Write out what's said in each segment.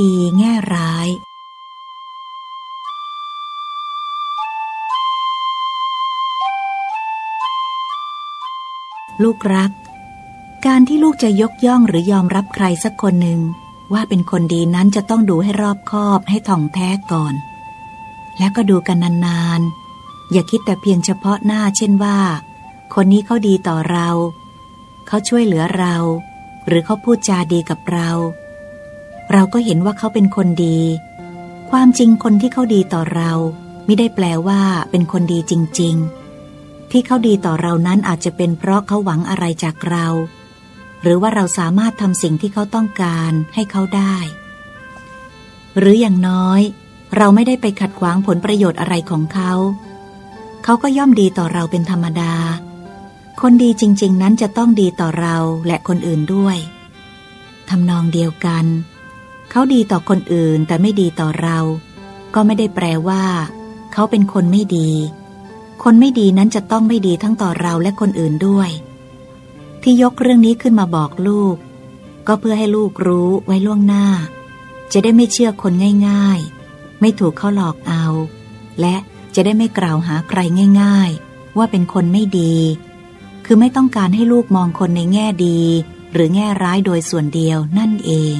ดีแง่ร้าย ลูกรัก การที่ลูกจะยกย่องหรือยอมรับใครสักคนหนึ่ง ว่าเป็นคนดีนั้นจะต้องดูให้รอบคอบให้ท่องแท้ก่อน แล้วก็ดูกันนานๆ อย่าคิดแต่เพียงเฉพาะหน้าเช่นว่า คนนี้เขาดีต่อเรา เขาช่วยเหลือเรา หรือเขาพูดจาดีกับเรา เราก็เห็นว่าเขาเป็นคนดี ความจริงคนที่เขาดีต่อเราไม่ได้แปลว่าเป็นคนดีจริง ๆ ที่เขาดีต่อเรานั้นอาจจะเป็นเพราะเขาหวังอะไรจากเรา หรือว่าเราสามารถทำสิ่งที่เขาต้องการให้เขาได้ หรืออย่างน้อย เราไม่ได้ไปขัดขวางผลประโยชน์อะไรของเขา เขาก็ย่อมดีต่อเราเป็นธรรมดา คนดีจริง ๆ นั้นจะต้องดีต่อเราและคนอื่นด้วยทำนองเดียวกัน เขาดีต่อคนอื่นแต่ไม่ดีต่อเรา ก็ไม่ได้แปลว่า เขาเป็นคนไม่ดี คนไม่ดีนั้นจะต้องไม่ดีทั้งต่อเราและคนอื่นด้วย ที่ยกเรื่องนี้ขึ้นมาบอกลูก ก็เพื่อให้ลูกรู้ไว้ล่วงหน้า จะได้ไม่เชื่อคนง่าย ๆ ไม่ถูกเขาหลอกเอา และจะได้ไม่กล่าวหาใครง่าย ๆ ว่าเป็นคนไม่ดี คือไม่ต้องการให้ลูกมองคนในแง่ดี หรือแง่ร้ายโดยส่วนเดียวนั่นเอง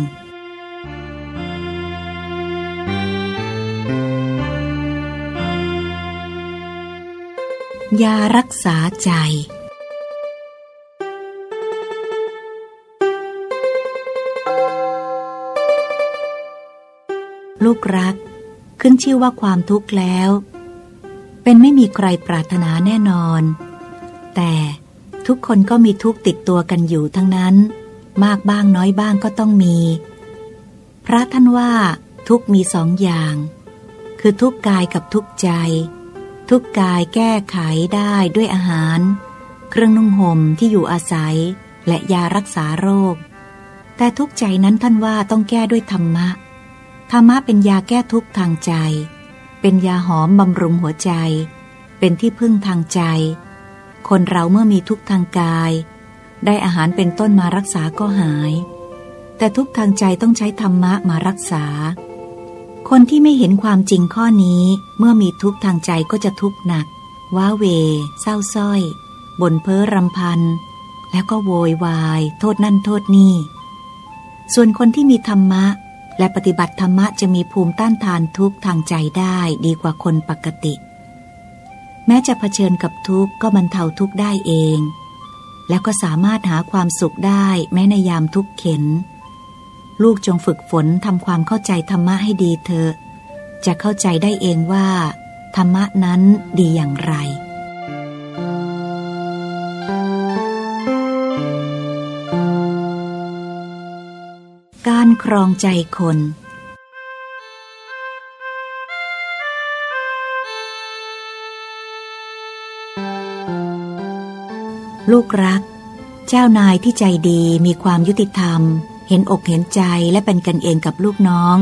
ยารักษาใจ ลูกรัก ขึ้นชื่อว่าความทุกข์แล้ว เป็นไม่มีใครปรารถนาแน่นอน แต่ทุกคนก็มีทุกข์ติดตัวกันอยู่ทั้งนั้น มากบ้างน้อยบ้างก็ต้องมี พระท่านว่าทุกมีสองอย่าง คือทุกกายกับทุกใจ ทุกกายแก้ไขได้ด้วยอาหาร เครื่องนุ่งห่มที่อยู่อาศัยและยารักษาโรค แต่ทุกใจนั้นท่านว่าต้องแก้ด้วยธรรมะ ธรรมะเป็นยาแก้ทุกทางใจ เป็นยาหอมบำรุงหัวใจ เป็นที่พึ่งทางใจ คนเราเมื่อมีทุกทางกาย ได้อาหารเป็นต้นมารักษาก็หาย แต่ทุกทางใจต้องใช้ธรรมะมารักษา คนที่ไม่เห็นความจริงข้อนี้เมื่อมีทุกข์ทางใจก็จะทุกข์หนัก ว้าเว เศร้าส้อย บ่นเพ้อรำพัน แล้วก็โวยวาย โทษนั่นโทษนี่ ส่วนคนที่มีธรรมะ และปฏิบัติธรรมะจะมีภูมิต้านทานทุกข์ทางใจได้ดีกว่าคนปกติ แม้จะเผชิญกับทุกข์ก็บรรเทาทุกข์ได้เอง แล้วก็สามารถหาความสุขได้แม้ในยามทุกข์เข็น ลูกจงฝึกฝนทำความเข้าใจธรรมะให้ดีเถอะ จะเข้าใจได้เองว่า ธรรมะนั้นดีอย่างไร การครองใจคนลูกรัก เจ้านายที่ใจดีมีความยุติธรรม เห็นอกเห็นใจและเป็นกันเองกับลูกน้อง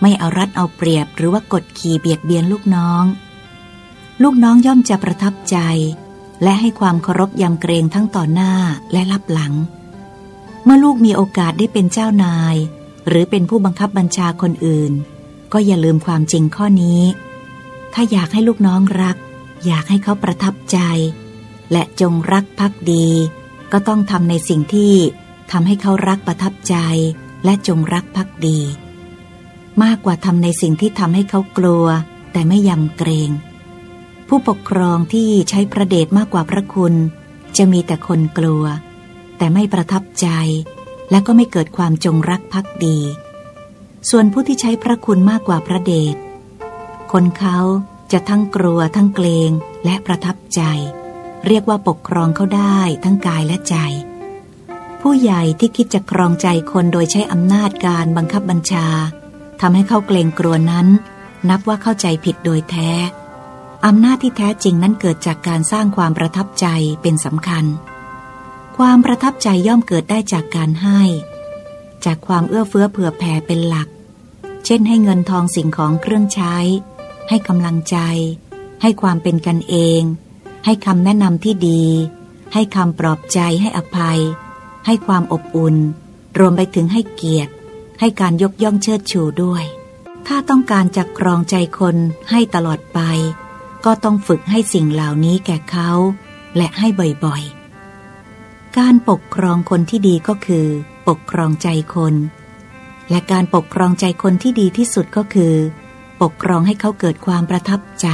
ไม่เอารัดเอาเปรียบหรือว่ากดขี่เบียดเบียนลูกน้อง ลูกน้องย่อมจะประทับใจ และให้ความเคารพยำเกรงทั้งต่อหน้าและรับหลัง เมื่อลูกมีโอกาสได้เป็นเจ้านาย หรือเป็นผู้บังคับบัญชาคนอื่น ก็อย่าลืมความจริงข้อนี้ ถ้าอยากให้ลูกน้องรัก อยากให้เขาประทับใจ และจงรักภักดี ก็ต้องทำในสิ่งที่ ทำให้เขารักประทับใจและจงรักภักดี มากกว่าทำในสิ่งที่ทำให้เขากลัว แต่ไม่ยำเกรง ผู้ปกครองที่ใช้พระเดชมากกว่าพระคุณ จะมีแต่คนกลัว แต่ไม่ประทับใจ และก็ไม่เกิดความจงรักภักดี ส่วนผู้ที่ใช้พระคุณมากกว่าพระเดชคนเขาจะทั้งกลัวทั้งเกรงและประทับใจ เรียกว่าปกครองเขาได้ทั้งกายและใจ ผู้ใหญ่ที่คิดจะครองใจคนโดยใช้อำนาจการบังคับบัญชาทำให้เขาเกรงกลัวนั้น นับว่าเข้าใจผิดโดยแท้ อำนาจที่แท้จริงนั้นเกิดจากการสร้างความประทับใจเป็นสำคัญ ความประทับใจย่อมเกิดได้จากการให้ จากความเอื้อเฟื้อเผื่อแผ่เป็นหลัก เช่นให้เงินทองสิ่งของเครื่องใช้ ให้กำลังใจ ให้ความเป็นกันเอง ให้คำแนะนำที่ดี ให้คำปลอบใจให้อภัย ให้ความอบอุ่น รวมไปถึงให้เกียรติ ให้การยกย่องเชิดชูด้วย ถ้าต้องการจะครองใจคนให้ตลอดไป ก็ต้องฝึกให้สิ่งเหล่านี้แก่เขา และให้บ่อยๆ การปกครองคนที่ดีก็คือ ปกครองใจคน และการปกครองใจคนที่ดีที่สุดก็คือ ปกครองให้เขาเกิดความประทับใจ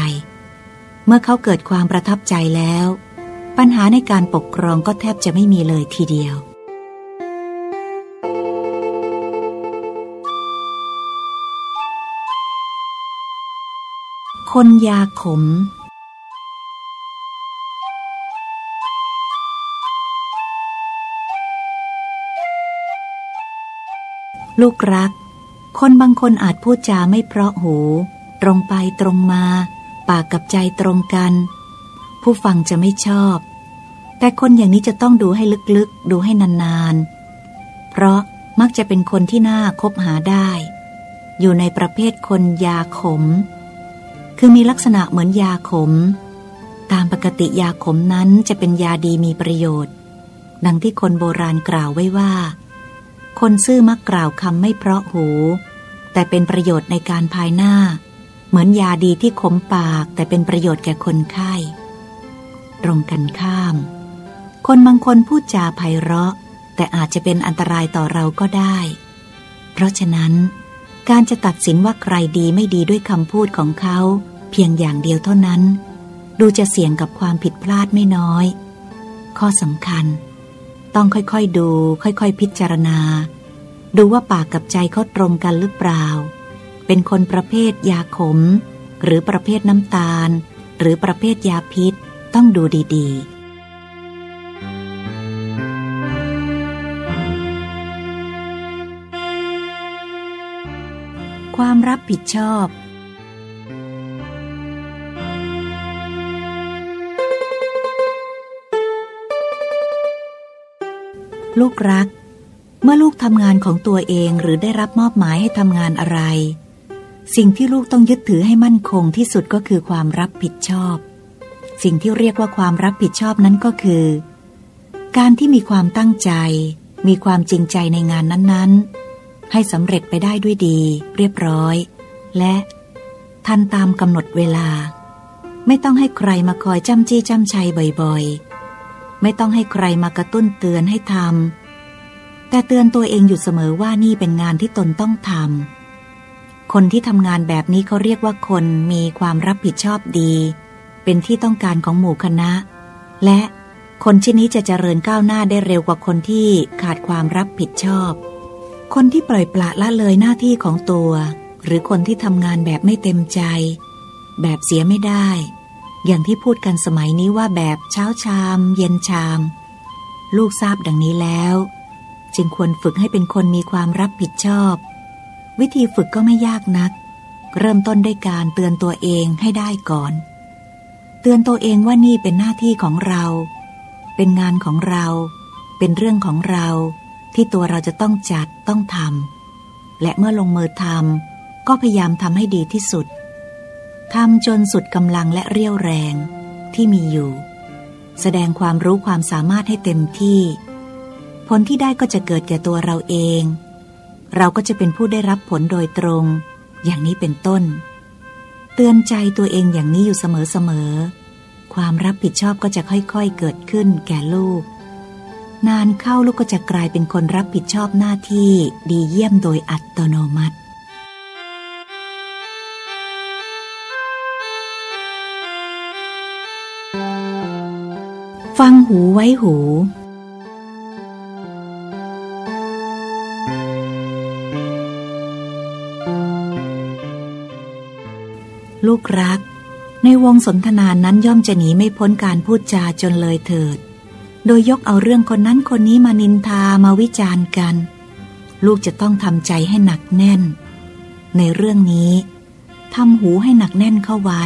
เมื่อเขาเกิดความประทับใจแล้วปัญหาในการปกครองก็แทบจะไม่มีเลยทีเดียว คนยาขม ลูกรัก คนบางคนอาจพูดจาไม่เพราะหู ตรงไปตรงมา ปากกับใจตรงกัน ผู้ฟังจะไม่ชอบ แต่คนอย่างนี้จะต้องดูให้ลึกๆ ดูให้นานๆ เพราะมักจะเป็นคนที่น่าคบหาได้ อยู่ในประเภทคนยาขม คือมีลักษณะเหมือนยาขม ตามปกติยาขมนั้นจะเป็นยาดีมีประโยชน์ ดังที่คนโบราณกล่าวไว้ว่า คนซื่อมักกล่าวคำไม่เพราะหู แต่เป็นประโยชน์ในการภายหน้า เหมือนยาดีที่ขมปากแต่เป็นประโยชน์แก่คนไข้ ตรงกันข้าม คนบางคนพูดจาไพเราะ แต่อาจจะเป็นอันตรายต่อเราก็ได้ เพราะฉะนั้นการจะตัดสินว่าใครดีไม่ดีด้วยคำพูดของเขา เพียงอย่างเดียวเท่านั้น ดูจะเสี่ยงกับความผิดพลาดไม่น้อย ข้อสำคัญ ต้องค่อยๆดู ค่อยๆพิจารณา ดูว่าปากกับใจเขาตรงกันหรือเปล่า เป็นคนประเภทยาขม หรือประเภทน้ำตาล หรือประเภทยาพิษต้องดูดีๆความรับผิดชอบ ลูกรัก เมื่อลูกทำงานของตัวเองหรือได้รับมอบหมายให้ทำงานอะไร สิ่งที่ลูกต้องยึดถือให้มั่นคงที่สุดก็คือความรับผิดชอบ สิ่งที่เรียกว่าความรับผิดชอบนั้นก็คือ การที่มีความตั้งใจ มีความจริงใจในงานนั้นๆ ให้สำเร็จไปได้ด้วยดี เรียบร้อย และทันตามกำหนดเวลา ไม่ต้องให้ใครมาคอยจ้ำจี้จ้ำชัยบ่อยๆ ไม่ต้องให้ใครมากระตุ้นเตือนให้ทำแต่เตือนตัวเองอยู่เสมอว่านี่เป็นงานที่ตนต้องทำคนที่ทำงานแบบนี้เขาเรียกว่าคนมีความรับผิดชอบดี เป็นที่ต้องการของหมู่คณะ และคนชนี้จะเจริญก้าวหน้าได้เร็วกว่าคนที่ขาดความรับผิดชอบ คนที่ปล่อยปละละเลยหน้าที่ของตัว หรือคนที่ทำงานแบบไม่เต็มใจ แบบเสียไม่ได้ อย่างที่พูดกันสมัยนี้ว่าแบบเช้าชาม เย็นชาม ลูกทราบดังนี้แล้ว จึงควรฝึกให้เป็นคนมีความรับผิดชอบ วิธีฝึกก็ไม่ยากนัก เริ่มต้นด้วยการเตือนตัวเองให้ได้ก่อน เตือนตัวเองว่านี่เป็นหน้าที่ของเรา เป็นงานของเรา เป็นเรื่องของเรา ที่ตัวเราจะต้องจัดต้องทำและเมื่อลงมือทำก็พยายามทำให้ดีที่สุด ทำจนสุดกำลังและเรี่ยวแรงที่มีอยู่ แสดงความรู้ความสามารถให้เต็มที่ ผลที่ได้ก็จะเกิดแก่ตัวเราเอง เราก็จะเป็นผู้ได้รับผลโดยตรง อย่างนี้เป็นต้น เตือนใจตัวเองอย่างนี้อยู่เสมอๆความรับผิดชอบก็จะค่อยๆเกิดขึ้นแก่ลูก นานเข้าลูกก็จะกลายเป็นคนรับผิดชอบหน้าที่ดีเยี่ยมโดยอัตโนมัติ ฟังหูไว้หู ลูกรัก ในวงสนทนานั้นย่อมจะหนีไม่พ้นการพูดจาจนเลยเถิด โดยยกเอาเรื่องคนนั้นคนนี้มานินทามาวิจารณ์กัน ลูกจะต้องทำใจให้หนักแน่น ในเรื่องนี้ทำหูให้หนักแน่นเข้าไว้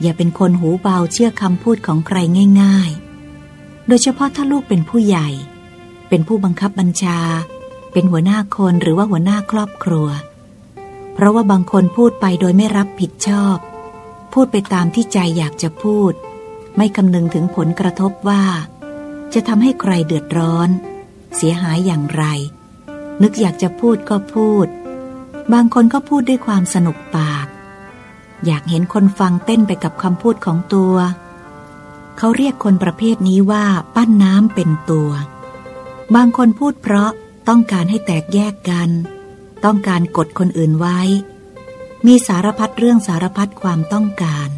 อย่าเป็นคนหูเบาเชื่อคำพูดของใครง่าย ๆ โดยเฉพาะถ้าลูกเป็นผู้ใหญ่ เป็นผู้บังคับบัญชา เป็นหัวหน้าคนหรือว่าหัวหน้าครอบครัว เพราะว่าบางคนพูดไปโดยไม่รับผิดชอบ พูดไปตามที่ใจอยากจะพูด ไม่คำนึงถึงผลกระทบว่า จะทำให้ใครเดือดร้อน เสียหายอย่างไร นึกอยากจะพูดก็พูด บางคนก็พูดด้วยความสนุกปาก อยากเห็นคนฟังเต้นไปกับคำพูดของตัว เขาเรียกคนประเภทนี้ว่าปั้นน้ำเป็นตัว บางคนพูดเพราะต้องการให้แตกแยกกัน ต้องการกดคนอื่นไว้ มีสารพัดเรื่องสารพัดความต้องการ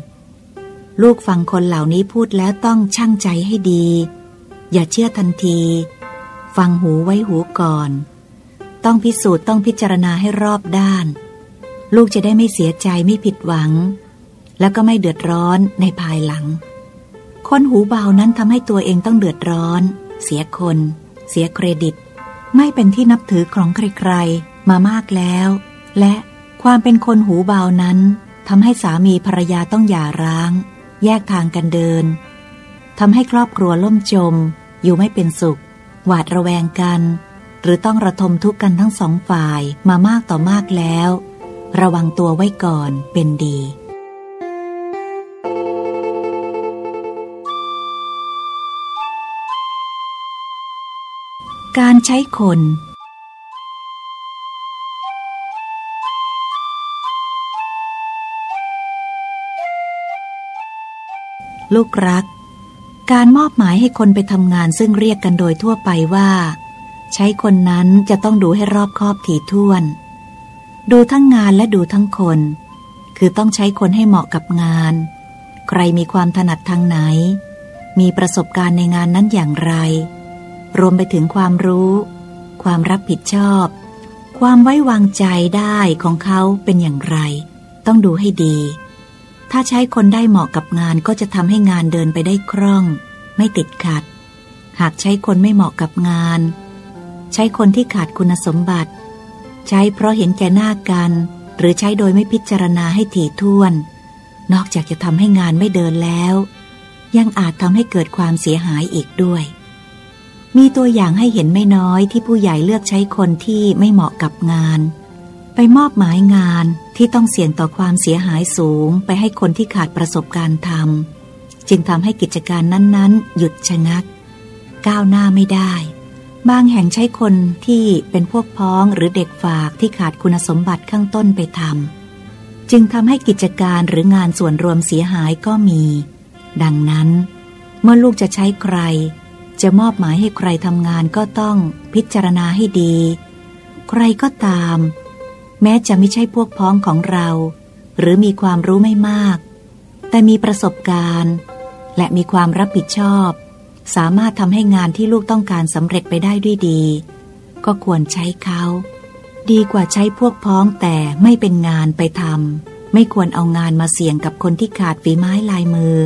ลูกฟังคนเหล่านี้พูดแล้วต้องช่างใจให้ดี อย่าเชื่อทันที ฟังหูไว้หูก่อน ต้องพิสูจน์ต้องพิจารณาให้รอบด้าน ลูกจะได้ไม่เสียใจไม่ผิดหวัง แล้วก็ไม่เดือดร้อนในภายหลัง คนหูเบานั้นทำให้ตัวเองต้องเดือดร้อน เสียคน เสียเครดิต ไม่เป็นที่นับถือของใครๆ มามากแล้ว และความเป็นคนหูเบานั้นทำให้สามีภรรยาต้องหย่าร้าง แยกทางกันเดินทำให้ครอบครัวล่มจม อยู่ไม่เป็นสุข หวาดระแวงกัน หรือต้องระทมทุกข์กันทั้งสองฝ่ายมามากต่อมากแล้ว ระวังตัวไว้ก่อนเป็นดี การใช้คน ลูกรัก การมอบหมายให้คนไปทำงานซึ่งเรียกกันโดยทั่วไปว่า ใช้คนนั้นจะต้องดูให้รอบคอบถี่ถ้วน ดูทั้งงานและดูทั้งคน คือต้องใช้คนให้เหมาะกับงาน ใครมีความถนัดทางไหน มีประสบการณ์ในงานนั้นอย่างไร รวมไปถึงความรู้ ความรับผิดชอบ ความไว้วางใจได้ของเขาเป็นอย่างไร ต้องดูให้ดี ถ้าใช้คนได้เหมาะกับงานก็จะทำให้งานเดินไปได้คล่อง ไม่ติดขัด หากใช้คนไม่เหมาะกับงาน ใช้คนที่ขาดคุณสมบัติ ใช้เพราะเห็นแก่หน้ากัน หรือใช้โดยไม่พิจารณาให้ถี่ถ้วน นอกจากจะทำให้งานไม่เดินแล้ว ยังอาจทำให้เกิดความเสียหายอีกด้วย มีตัวอย่างให้เห็นไม่น้อยที่ผู้ใหญ่เลือกใช้คนที่ไม่เหมาะกับงาน ไปมอบหมายงานที่ต้องเสี่ยงต่อความเสียหายสูง ไปให้คนที่ขาดประสบการณ์ทำจึงทำให้กิจการนั้นๆ หยุดชะงัก ก้าวหน้าไม่ได้ บางแห่งใช้คนที่เป็นพวกพ้องหรือเด็กฝากที่ขาดคุณสมบัติข้างต้นไปทำจึงทำให้กิจการหรืองานส่วนรวมเสียหายก็มี ดังนั้น เมื่อลูกจะใช้ใคร จะมอบหมายให้ใครทำงานก็ต้องพิจารณาให้ดี ใครก็ตาม แม้จะไม่ใช่พวกพ้องของเรา หรือมีความรู้ไม่มาก แต่มีประสบการณ์ และมีความรับผิดชอบ สามารถทำให้งานที่ลูกต้องการสำเร็จไปได้ด้วยดี ก็ควรใช้เขา ดีกว่าใช้พวกพ้องแต่ไม่เป็นงานไปทำไม่ควรเอางานมาเสี่ยงกับคนที่ขาดฝีไม้ลายมือ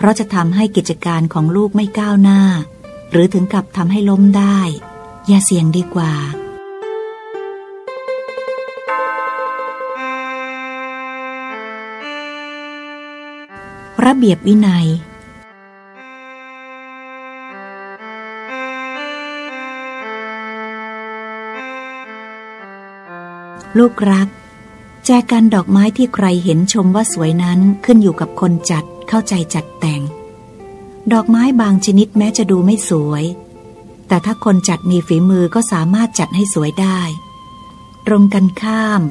เพราะจะทำให้กิจการของลูกไม่ก้าวหน้า หรือถึงกับทำให้ล้มได้ อย่าเสี่ยงดีกว่า ระเบียบวินัยลูกรัก แจกันดอกไม้ที่ใครเห็นชมว่าสวยนั้นขึ้นอยู่กับคนจัด เข้าใจจัดแต่ง ดอกไม้บางชนิดแม้จะดูไม่สวย แต่ถ้าคนจัดมีฝีมือก็สามารถจัดให้สวยได้ ตรงกันข้าม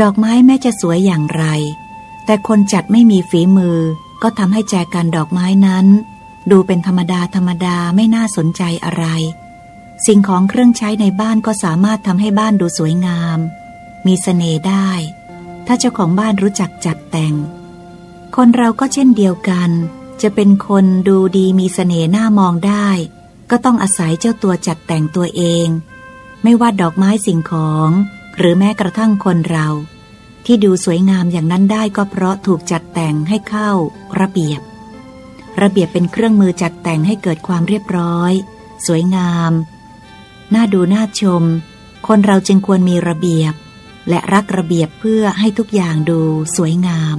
ดอกไม้แม้จะสวยอย่างไร แต่คนจัดไม่มีฝีมือ ก็ทำให้แจกันดอกไม้นั้น ดูเป็นธรรมดาธรรมดาไม่น่าสนใจอะไร สิ่งของเครื่องใช้ในบ้านก็สามารถทำให้บ้านดูสวยงาม มีสเสน่ห์ได้ ถ้าเจ้าของบ้านรู้จักจัดแต่ง คนเราก็เช่นเดียวกัน จะเป็นคนดูดีมีสเสน่ห์น่ามองได้ ก็ต้องอาศัยเจ้าตัวจัดแต่งตัวเอง ไม่ว่าดอกไม้สิ่งของ หรือแม้กระทั่งคนเรา ที่ดูสวยงามอย่างนั้นได้ก็เพราะถูกจัดแต่งให้เข้า ระเบียบ ระเบียบเป็นเครื่องมือจัดแต่งให้เกิดความเรียบร้อย สวยงาม น่าดูน่าชม คนเราจึงควรมีระเบียบ และรักระเบียบเพื่อให้ทุกอย่างดูสวยงาม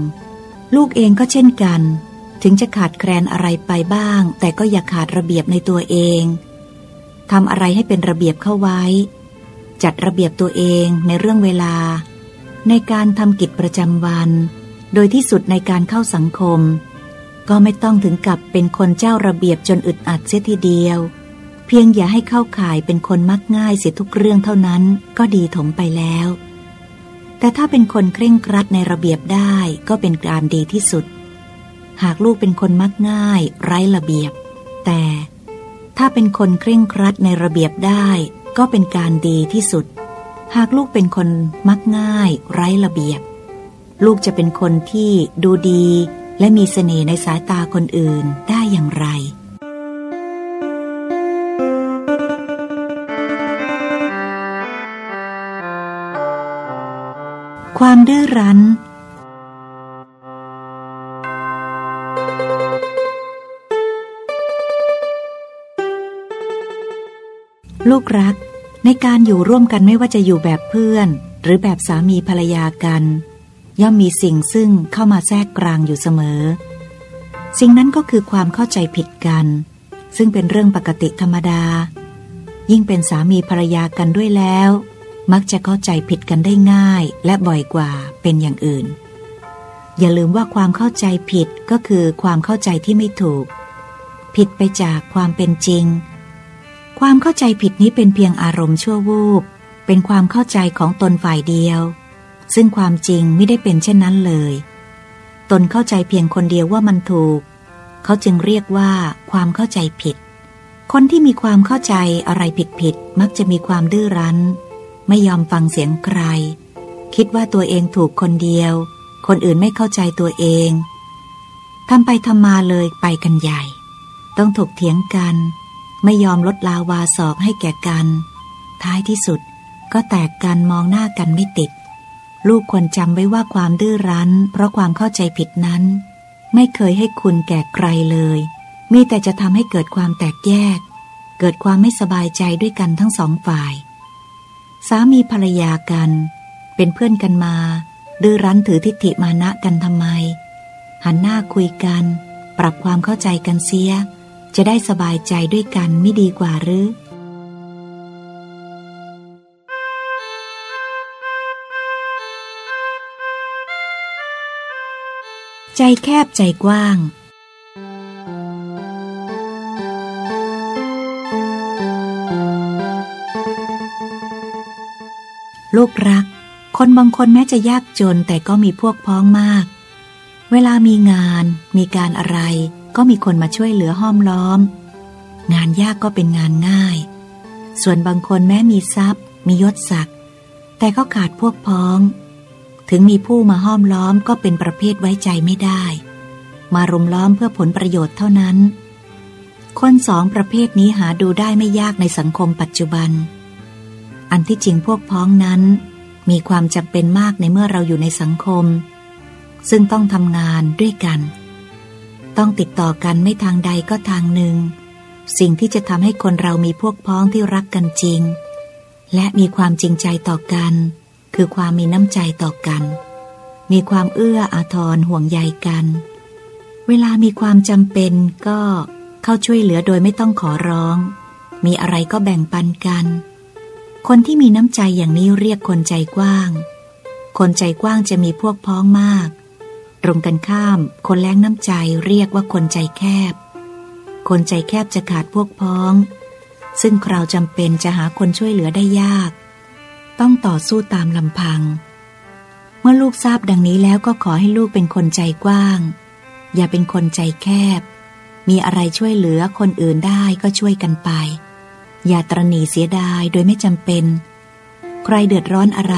ลูกเองก็เช่นกัน ถึงจะขาดแคลนอะไรไปบ้าง แต่ก็อย่าขาดระเบียบในตัวเองทำอะไรให้เป็นระเบียบเข้าไว้ จัดระเบียบตัวเองในเรื่องเวลา ในการทำกิจประจำวัน โดยที่สุดในการเข้าสังคม ก็ไม่ต้องถึงกับเป็นคนเจ้าระเบียบจนอึดอัดเสียทีเดียว เพียงอย่าให้เข้าข่ายเป็นคนมักง่ายเสียทุกเรื่องเท่านั้นก็ดีถมไปแล้ว แต่ถ้าเป็นคนเคร่งครัดในระเบียบได้ก็เป็นการดีที่สุด หากลูกเป็นคนมักง่าย ไร้ระเบียบ แต่ถ้าเป็นคนเคร่งครัดในระเบียบได้ ก็เป็นการดีที่สุด หากลูกเป็นคนมักง่าย ไร้ระเบียบ ลูกจะเป็นคนที่ดูดีและมีเสน่ห์ในสายตาคนอื่นได้อย่างไร ดื้อรั้น ลูกรัก ในการอยู่ร่วมกันไม่ว่าจะอยู่แบบเพื่อน หรือแบบสามีภรรยากัน ย่อมมีสิ่งซึ่งเข้ามาแทรกกลางอยู่เสมอ สิ่งนั้นก็คือความเข้าใจผิดกัน ซึ่งเป็นเรื่องปกติธรรมดา ยิ่งเป็นสามีภรรยากันด้วยแล้ว มักจะเข้าใจผิดกันได้ง่ายและบ่อยกว่าเป็นอย่างอื่น อย่าลืมว่าความเข้าใจผิดก็คือความเข้าใจที่ไม่ถูก ผิดไปจากความเป็นจริง ความเข้าใจผิดนี้เป็นเพียงอารมณ์ชั่ววูบ เป็นความเข้าใจของตนฝ่ายเดียว ซึ่งความจริงไม่ได้เป็นเช่นนั้นเลย ตนเข้าใจเพียงคนเดียวว่ามันถูก เขาจึงเรียกว่าความเข้าใจผิด คนที่มีความเข้าใจอะไรผิดผิดมักจะมีความดื้อรั้น ไม่ยอมฟังเสียงใคร คิดว่าตัวเองถูกคนเดียว คนอื่นไม่เข้าใจตัวเองทำไปทำมาเลยไปกันใหญ่ ต้องถกเถียงกัน ไม่ยอมลดลาวาสอกให้แก่กัน ท้ายที่สุดก็แตกกันมองหน้ากันไม่ติด ลูกควรจำไว้ว่าความดื้อรั้น เพราะความเข้าใจผิดนั้น ไม่เคยให้คุณแก่ใครเลย มีแต่จะทำให้เกิดความแตกแยก เกิดความไม่สบายใจด้วยกันทั้งสองฝ่าย สามีภรรยากัน เป็นเพื่อนกันมาดื้อรั้นถือทิฏฐิมานะกันทำไม หันหน้าคุยกัน ปรับความเข้าใจกันเสีย จะได้สบายใจด้วยกันไม่ดีกว่าหรือใจแคบใจกว้าง ลูกรัก คนบางคนแม้จะยากจนแต่ก็มีพวกพ้องมาก เวลามีงานมีการอะไร ก็มีคนมาช่วยเหลือห้อมล้อม งานยากก็เป็นงานง่าย ส่วนบางคนแม้มีทรัพย์ มียศศักดิ์แต่ก็ขาดพวกพ้อง ถึงมีผู้มาห้อมล้อมก็เป็นประเภทไว้ใจไม่ได้ มารุมล้อมเพื่อผลประโยชน์เท่านั้น คนสองประเภทนี้หาดูได้ไม่ยากในสังคมปัจจุบัน อันที่จริงพวกพ้องนั้น มีความจำเป็นมากในเมื่อเราอยู่ในสังคม ซึ่งต้องทำงานด้วยกัน ต้องติดต่อกันไม่ทางใดก็ทางหนึ่ง สิ่งที่จะทำให้คนเรามีพวกพ้องที่รักกันจริง และมีความจริงใจต่อกัน คือความมีน้ำใจต่อกัน มีความเอื้ออาทรห่วงใยกัน เวลามีความจำเป็นก็เข้าช่วยเหลือโดยไม่ต้องขอร้อง มีอะไรก็แบ่งปันกัน คนที่มีน้ำใจอย่างนี้เรียกคนใจกว้าง คนใจกว้างจะมีพวกพ้องมาก ตรงกันข้าม คนแรงน้ำใจเรียกว่าคนใจแคบ คนใจแคบจะขาดพวกพ้อง ซึ่งคราวจำเป็นจะหาคนช่วยเหลือได้ยาก ต้องต่อสู้ตามลำพัง เมื่อลูกทราบดังนี้แล้วก็ขอให้ลูกเป็นคนใจกว้าง อย่าเป็นคนใจแคบ มีอะไรช่วยเหลือคนอื่นได้ก็ช่วยกันไป อย่าตรณีเสียดายโดยไม่จำเป็น ใครเดือดร้อนอะไร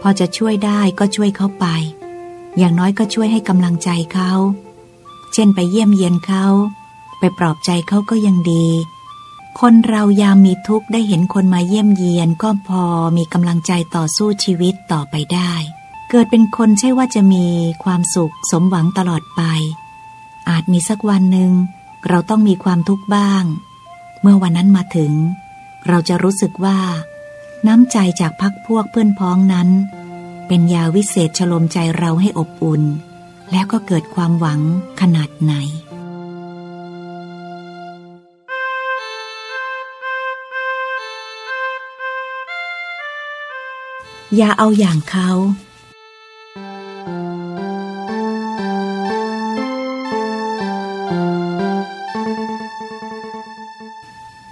พอจะช่วยได้ก็ช่วยเขาไป อย่างน้อยก็ช่วยให้กำลังใจเขา เช่นไปเยี่ยมเยียนเขา ไปปลอบใจเขาก็ยังดี คนเรายามมีทุกข์ได้เห็นคนมาเยี่ยมเยียนก็พอมีกำลังใจต่อสู้ชีวิตต่อไปได้ เกิดเป็นคนใช่ว่าจะมีความสุขสมหวังตลอดไป อาจมีสักวันหนึ่งเราต้องมีความทุกข์บ้าง เมื่อวันนั้นมาถึง เราจะรู้สึกว่า น้ำใจจากพักพวกเพื่อนพ้องนั้น เป็นยาวิเศษฉลมใจเราให้อบอุ่น แล้วก็เกิดความหวังขนาดไหนอย่าเอาอย่างเขา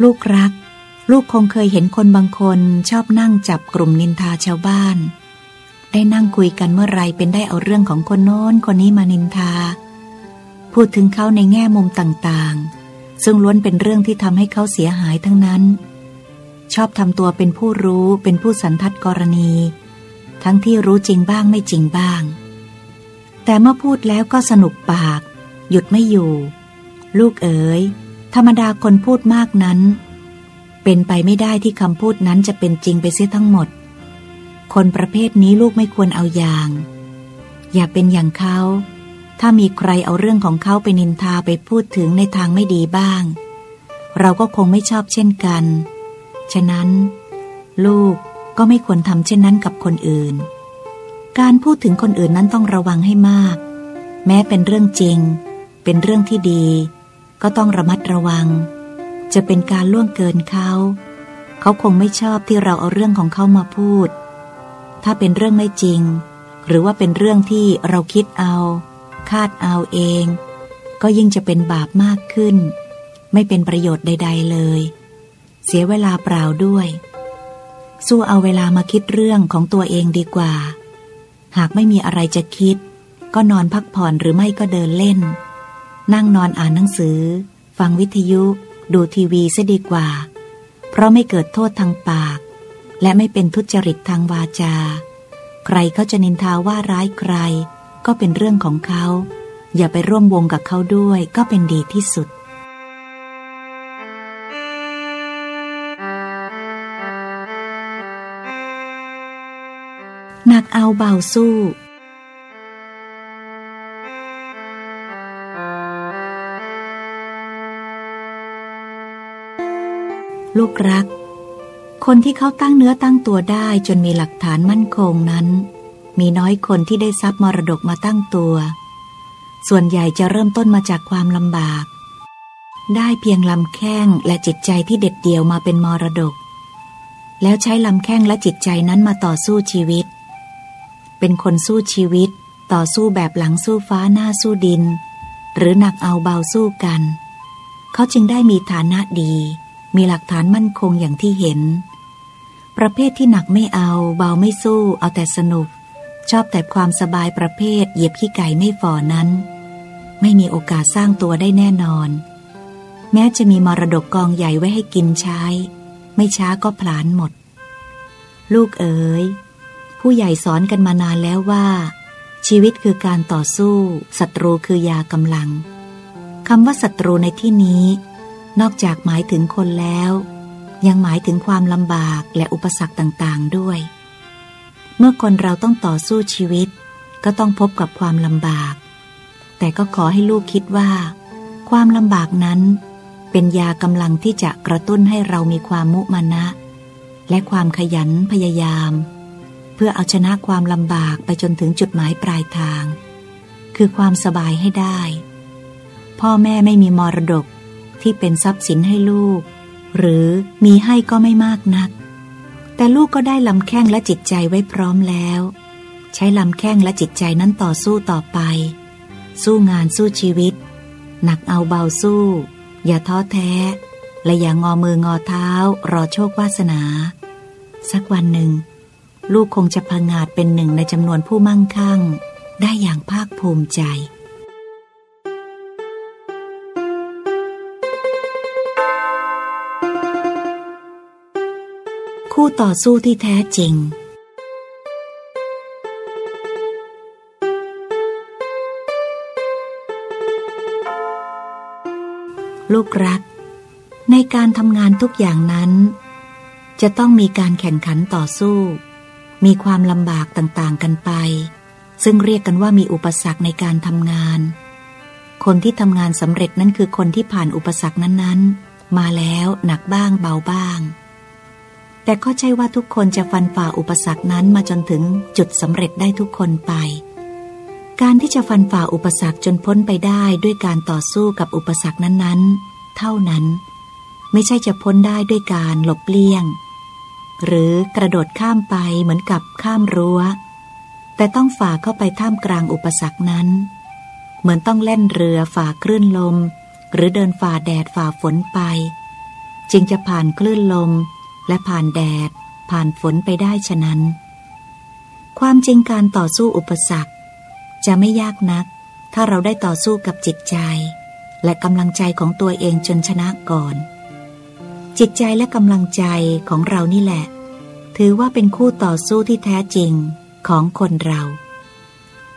ลูกรัก ลูกคงเคยเห็นคนบางคนชอบนั่งจับกลุ่มนินทาชาวบ้าน ได้นั่งคุยกันเมื่อไรเป็นได้เอาเรื่องของคนโน้นคนนี้มานินทา พูดถึงเขาในแง่มุมต่างๆ ซึ่งล้วนเป็นเรื่องที่ทำให้เขาเสียหายทั้งนั้น ชอบทำตัวเป็นผู้รู้เป็นผู้สันทัดกรณี ทั้งที่รู้จริงบ้างไม่จริงบ้าง แต่เมื่อพูดแล้วก็สนุกปาก หยุดไม่อยู่ ลูกเอ๋ย ธรรมดาคนพูดมากนั้น เป็นไปไม่ได้ที่คำพูดนั้นจะเป็นจริงไปเสียทั้งหมด คนประเภทนี้ลูกไม่ควรเอาอย่าง อย่าเป็นอย่างเขา ถ้ามีใครเอาเรื่องของเขาไปนินทาไปพูดถึงในทางไม่ดีบ้าง เราก็คงไม่ชอบเช่นกัน ฉะนั้น ลูกก็ไม่ควรทำเช่นนั้นกับคนอื่น การพูดถึงคนอื่นนั้นต้องระวังให้มาก แม้เป็นเรื่องจริง เป็นเรื่องที่ดี ก็ต้องระมัดระวัง จะเป็นการล่วงเกินเขา เขาคงไม่ชอบที่เราเอาเรื่องของเขามาพูด ถ้าเป็นเรื่องไม่จริง หรือว่าเป็นเรื่องที่เราคิดเอา คาดเอาเอง ก็ยิ่งจะเป็นบาปมากขึ้น ไม่เป็นประโยชน์ใด ๆเลย เสียเวลาเปล่าด้วย สู้เอาเวลามาคิดเรื่องของตัวเองดีกว่า หากไม่มีอะไรจะคิด ก็นอนพักผ่อนหรือไม่ก็เดินเล่น นั่งนอนอ่านหนังสือ ฟังวิทยุ ดูทีวีซะดีกว่า เพราะไม่เกิดโทษทางปาก และไม่เป็นทุจริตทางวาจา ใครเขาจะนินทาว่าร้ายใคร ก็เป็นเรื่องของเขา อย่าไปร่วมวงกับเขาด้วยก็เป็นดีที่สุดหนักเอาเบาสู้ ลูกรัก คนที่เขาตั้งเนื้อตั้งตัวได้จนมีหลักฐานมั่นคงนั้น มีน้อยคนที่ได้ทรัพย์มรดกมาตั้งตัว ส่วนใหญ่จะเริ่มต้นมาจากความลำบาก ได้เพียงลำแข้งและจิตใจที่เด็ดเดี่ยวมาเป็นมรดก แล้วใช้ลำแข้งและจิตใจนั้นมาต่อสู้ชีวิต เป็นคนสู้ชีวิต ต่อสู้แบบหลังสู้ฟ้าหน้าสู้ดิน หรือหนักเอาเบาสู้กัน เขาจึงได้มีฐานะดี มีหลักฐานมั่นคงอย่างที่เห็น ประเภทที่หนักไม่เอา เบาไม่สู้ เอาแต่สนุก ชอบแต่ความสบายประเภท เหยียบขี้ไก่ไม่ฝ่อนั้น ไม่มีโอกาสสร้างตัวได้แน่นอน แม้จะมีมรดกกองใหญ่ไว้ให้กินใช้ ไม่ช้าก็ผลาญหมด ลูกเอ๋ยผู้ใหญ่สอนกันมานานแล้วว่า ชีวิตคือการต่อสู้ศัตรูคือยากำลังคำว่าศัตรูในที่นี้ นอกจากหมายถึงคนแล้ว ยังหมายถึงความลำบากและอุปสรรคต่างๆด้วย เมื่อคนเราต้องต่อสู้ชีวิต ก็ต้องพบกับความลำบาก แต่ก็ขอให้ลูกคิดว่า ความลำบากนั้น เป็นยากำลังที่จะกระตุ้นให้เรามีความมุมานะ และความขยันพยายาม เพื่อเอาชนะความลำบากไปจนถึงจุดหมายปลายทาง คือความสบายให้ได้ พ่อแม่ไม่มีมรดก ที่เป็นทรัพย์สินให้ลูก หรือมีให้ก็ไม่มากนัก แต่ลูกก็ได้ลำแข้งและจิตใจไว้พร้อมแล้ว ใช้ลำแข้งและจิตใจนั้นต่อสู้ต่อไป สู้งานสู้ชีวิต หนักเอาเบาสู้ อย่าท้อแท้ และอย่างงอมืองอเท้า รอโชควาสนา สักวันหนึ่ง ลูกคงจะพังงาดเป็นหนึ่งในจำนวนผู้มั่งคั่ง ได้อย่างภาคภูมิใจ คู่ต่อสู้ที่แท้จริง ลูกรัก ในการทำงานทุกอย่างนั้น จะต้องมีการแข่งขันต่อสู้ มีความลำบากต่างๆกันไป ซึ่งเรียกกันว่ามีอุปสรรคในการทำงาน คนที่ทำงานสำเร็จนั้นคือคนที่ผ่านอุปสรรคนั้นๆ มาแล้วหนักบ้างเบาบ้าง แต่ก็ใช่ว่าทุกคนจะฟันฝ่าอุปสรรคนั้นมาจนถึงจุดสำเร็จได้ทุกคนไป การที่จะฟันฝ่าอุปสรรคจนพ้นไปได้ด้วยการต่อสู้กับอุปสรรคนั้นๆ เท่านั้น ไม่ใช่จะพ้นได้ด้วยการหลบเลี่ยง หรือกระโดดข้ามไปเหมือนกับข้ามรั้ว แต่ต้องฝ่าเข้าไปท่ามกลางอุปสรรคนั้น เหมือนต้องเล่นเรือฝ่าคลื่นลม หรือเดินฝ่าแดดฝ่าฝนไป จึงจะผ่านคลื่นลม และผ่านแดด ผ่านฝนไปได้ฉะนั้น ความจริงการต่อสู้อุปสรรค จะไม่ยากนัก ถ้าเราได้ต่อสู้กับจิตใจ และกำลังใจของตัวเองจนชนะก่อน จิตใจและกำลังใจของเรานี่แหละ ถือว่าเป็นคู่ต่อสู้ที่แท้จริงของคนเรา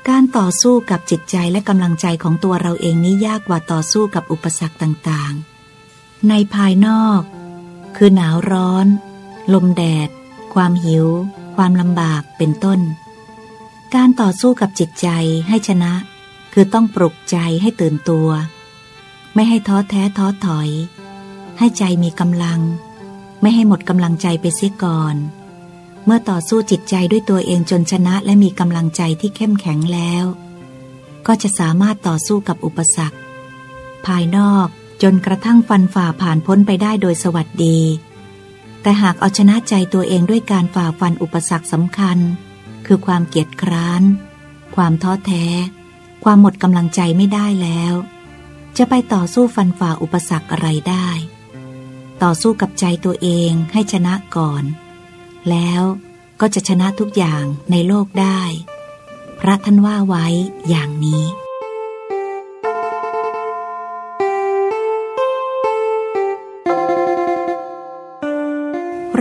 การต่อสู้กับจิตใจและกำลังใจของตัวเราเองนี้ยากกว่าต่อสู้กับอุปสรรคต่างๆ ในภายนอก คือหนาวร้อน ลมแดด ความหิว ความลำบากเป็นต้น การต่อสู้กับจิตใจให้ชนะ คือต้องปลุกใจให้ตื่นตัว ไม่ให้ท้อแท้ท้อถอย ให้ใจมีกำลัง ไม่ให้หมดกำลังใจไปเสียก่อน เมื่อต่อสู้จิตใจด้วยตัวเองจนชนะและมีกำลังใจที่เข้มแข็งแล้ว ก็จะสามารถต่อสู้กับอุปสรรค ภายนอก จนกระทั่งฟันฝ่าผ่านพ้นไปได้โดยสวัสดี แต่หากเอาชนะใจตัวเองด้วยการฝ่าฟันอุปสรรคสำคัญ คือความเกียจคร้าน ความท้อแท้ ความหมดกำลังใจไม่ได้แล้ว จะไปต่อสู้ฟันฝ่าอุปสรรคอะไรได้ ต่อสู้กับใจตัวเองให้ชนะก่อน แล้วก็จะชนะทุกอย่างในโลกได้ พระท่านว่าไว้อย่างนี้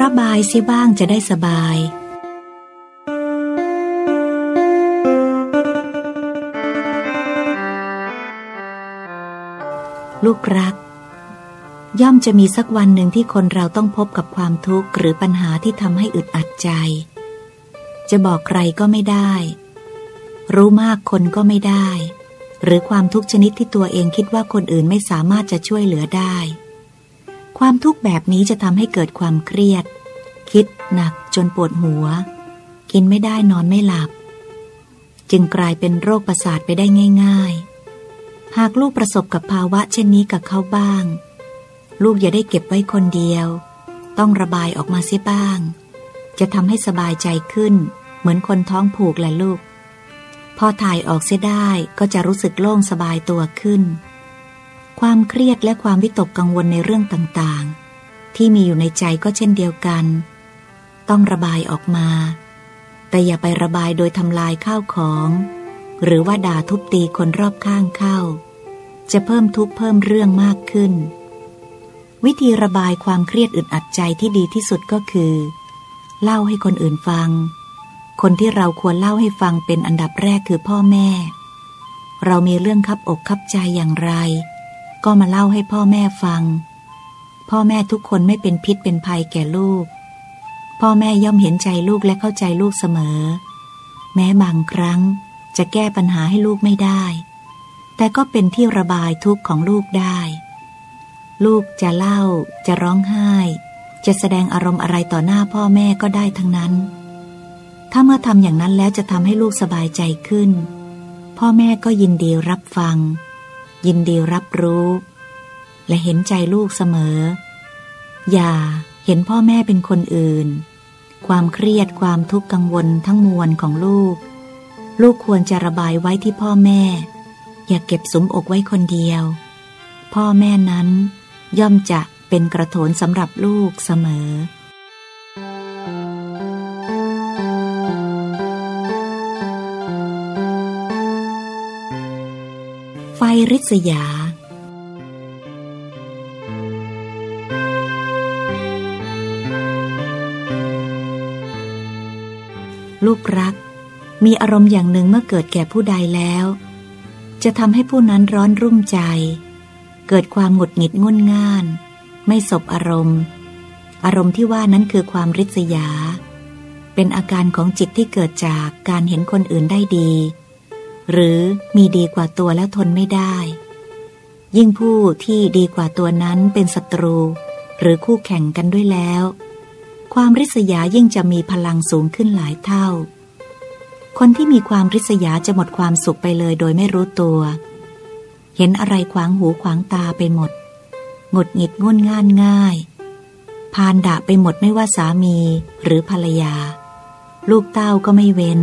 ระบายสิบ้างจะได้สบาย ลูกรัก ย่อมจะมีสักวันหนึ่งที่คนเราต้องพบกับความทุกข์หรือปัญหาที่ทำให้อึดอัดใจ จะบอกใครก็ไม่ได้ รู้มากคนก็ไม่ได้ หรือความทุกข์ชนิดที่ตัวเองคิดว่าคนอื่นไม่สามารถจะช่วยเหลือได้ความทุกข์แบบนี้จะทำให้เกิดความเครียด หนักจนปวดหัว กินไม่ได้นอนไม่หลับ จึงกลายเป็นโรคประสาทไปได้ง่าย ๆ หากลูกประสบกับภาวะเช่นนี้กับเขาบ้าง ลูกอย่าได้เก็บไว้คนเดียว ต้องระบายออกมาเสียบ้าง จะทำให้สบายใจขึ้น เหมือนคนท้องผูกแหละลูก พอถ่ายออกเสียได้ก็จะรู้สึกโล่งสบายตัวขึ้น ความเครียดและความวิตกกังวลในเรื่องต่างๆ ที่มีอยู่ในใจก็เช่นเดียวกัน ต้องระบายออกมา แต่อย่าไประบายโดยทำลายข้าวของ หรือว่าด่าทุบตีคนรอบข้างเข้า จะเพิ่มทุกข์เพิ่มเรื่องมากขึ้น วิธีระบายความเครียดอึดอัดใจที่ดีที่สุดก็คือ เล่าให้คนอื่นฟัง คนที่เราควรเล่าให้ฟังเป็นอันดับแรกคือพ่อแม่ เรามีเรื่องคับอกคับใจอย่างไร ก็มาเล่าให้พ่อแม่ฟัง พ่อแม่ทุกคนไม่เป็นพิษเป็นภัยแก่ลูก พ่อแม่ย่อมเห็นใจลูกและเข้าใจลูกเสมอ แม้บางครั้งจะแก้ปัญหาให้ลูกไม่ได้ แต่ก็เป็นที่ระบายทุกข์ของลูกได้ ลูกจะเล่า จะร้องไห้ จะแสดงอารมณ์อะไรต่อหน้าพ่อแม่ก็ได้ทั้งนั้น ถ้าเมื่อทำอย่างนั้นแล้วจะทำให้ลูกสบายใจขึ้น พ่อแม่ก็ยินดีรับฟัง ยินดีรับรู้ และเห็นใจลูกเสมอ อย่า เห็นพ่อแม่เป็นคนอื่น ความเครียดความทุกข์กังวลทั้งมวลของลูก ลูกควรจะระบายไว้ที่พ่อแม่ อย่าเก็บสมอกไว้คนเดียว พ่อแม่นั้นย่อมจะเป็นกระโถนสำหรับลูกเสมอไฟริษยา มีอารมณ์อย่างหนึ่งเมื่อเกิดแก่ผู้ใดแล้ว จะทำให้ผู้นั้นร้อนรุ่มใจ เกิดความหงุดหงิดงุนง่าน ไม่สบอารมณ์ อารมณ์ที่ว่านั้นคือความริษยา เป็นอาการของจิตที่เกิดจากการเห็นคนอื่นได้ดี หรือมีดีกว่าตัวแล้วทนไม่ได้ ยิ่งผู้ที่ดีกว่าตัวนั้นเป็นศัตรู หรือคู่แข่งกันด้วยแล้ว ความริษยายิ่งจะมีพลังสูงขึ้นหลายเท่า คนที่มีความริษยาจะหมดความสุขไปเลยโดยไม่รู้ตัว เห็นอะไรขวางหูขวางตาไปหมด หงุดหงิดงุนง่านง่ายพานด่าไปหมดไม่ว่าสามีหรือภรรยา ลูกเต้าก็ไม่เว้น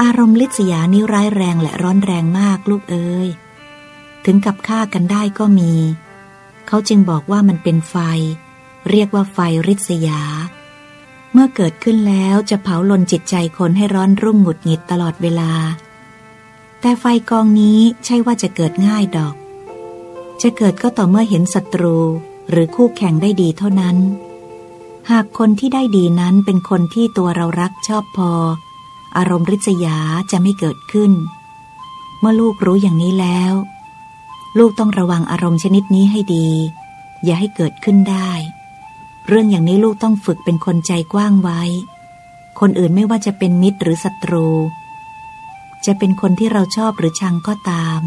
อารมณ์ลิษยานี้ร้ายแรงและร้อนแรงมากลูกเอ้ยถึงกับฆ่ากันได้ก็มี เขาจึงบอกว่ามันเป็นไฟ เรียกว่าไฟริษยา เมื่อเกิดขึ้นแล้วจะเผาลนจิตใจคนให้ร้อนรุ่มหงุดหงิดตลอดเวลา แต่ไฟกองนี้ใช่ว่าจะเกิดง่ายดอก จะเกิดก็ต่อเมื่อเห็นศัตรูหรือคู่แข่งได้ดีเท่านั้น หากคนที่ได้ดีนั้นเป็นคนที่ตัวเรารักชอบพอ อารมณ์ริษยาจะไม่เกิดขึ้น เมื่อลูกรู้อย่างนี้แล้ว ลูกต้องระวังอารมณ์ชนิดนี้ให้ดี อย่าให้เกิดขึ้นได้ เรื่องอย่างนี้ลูกต้องฝึกเป็นคนใจกว้างไว้ คนอื่นไม่ว่าจะเป็นมิตรหรือศัตรู จะเป็นคนที่เราชอบหรือชังก็ตาม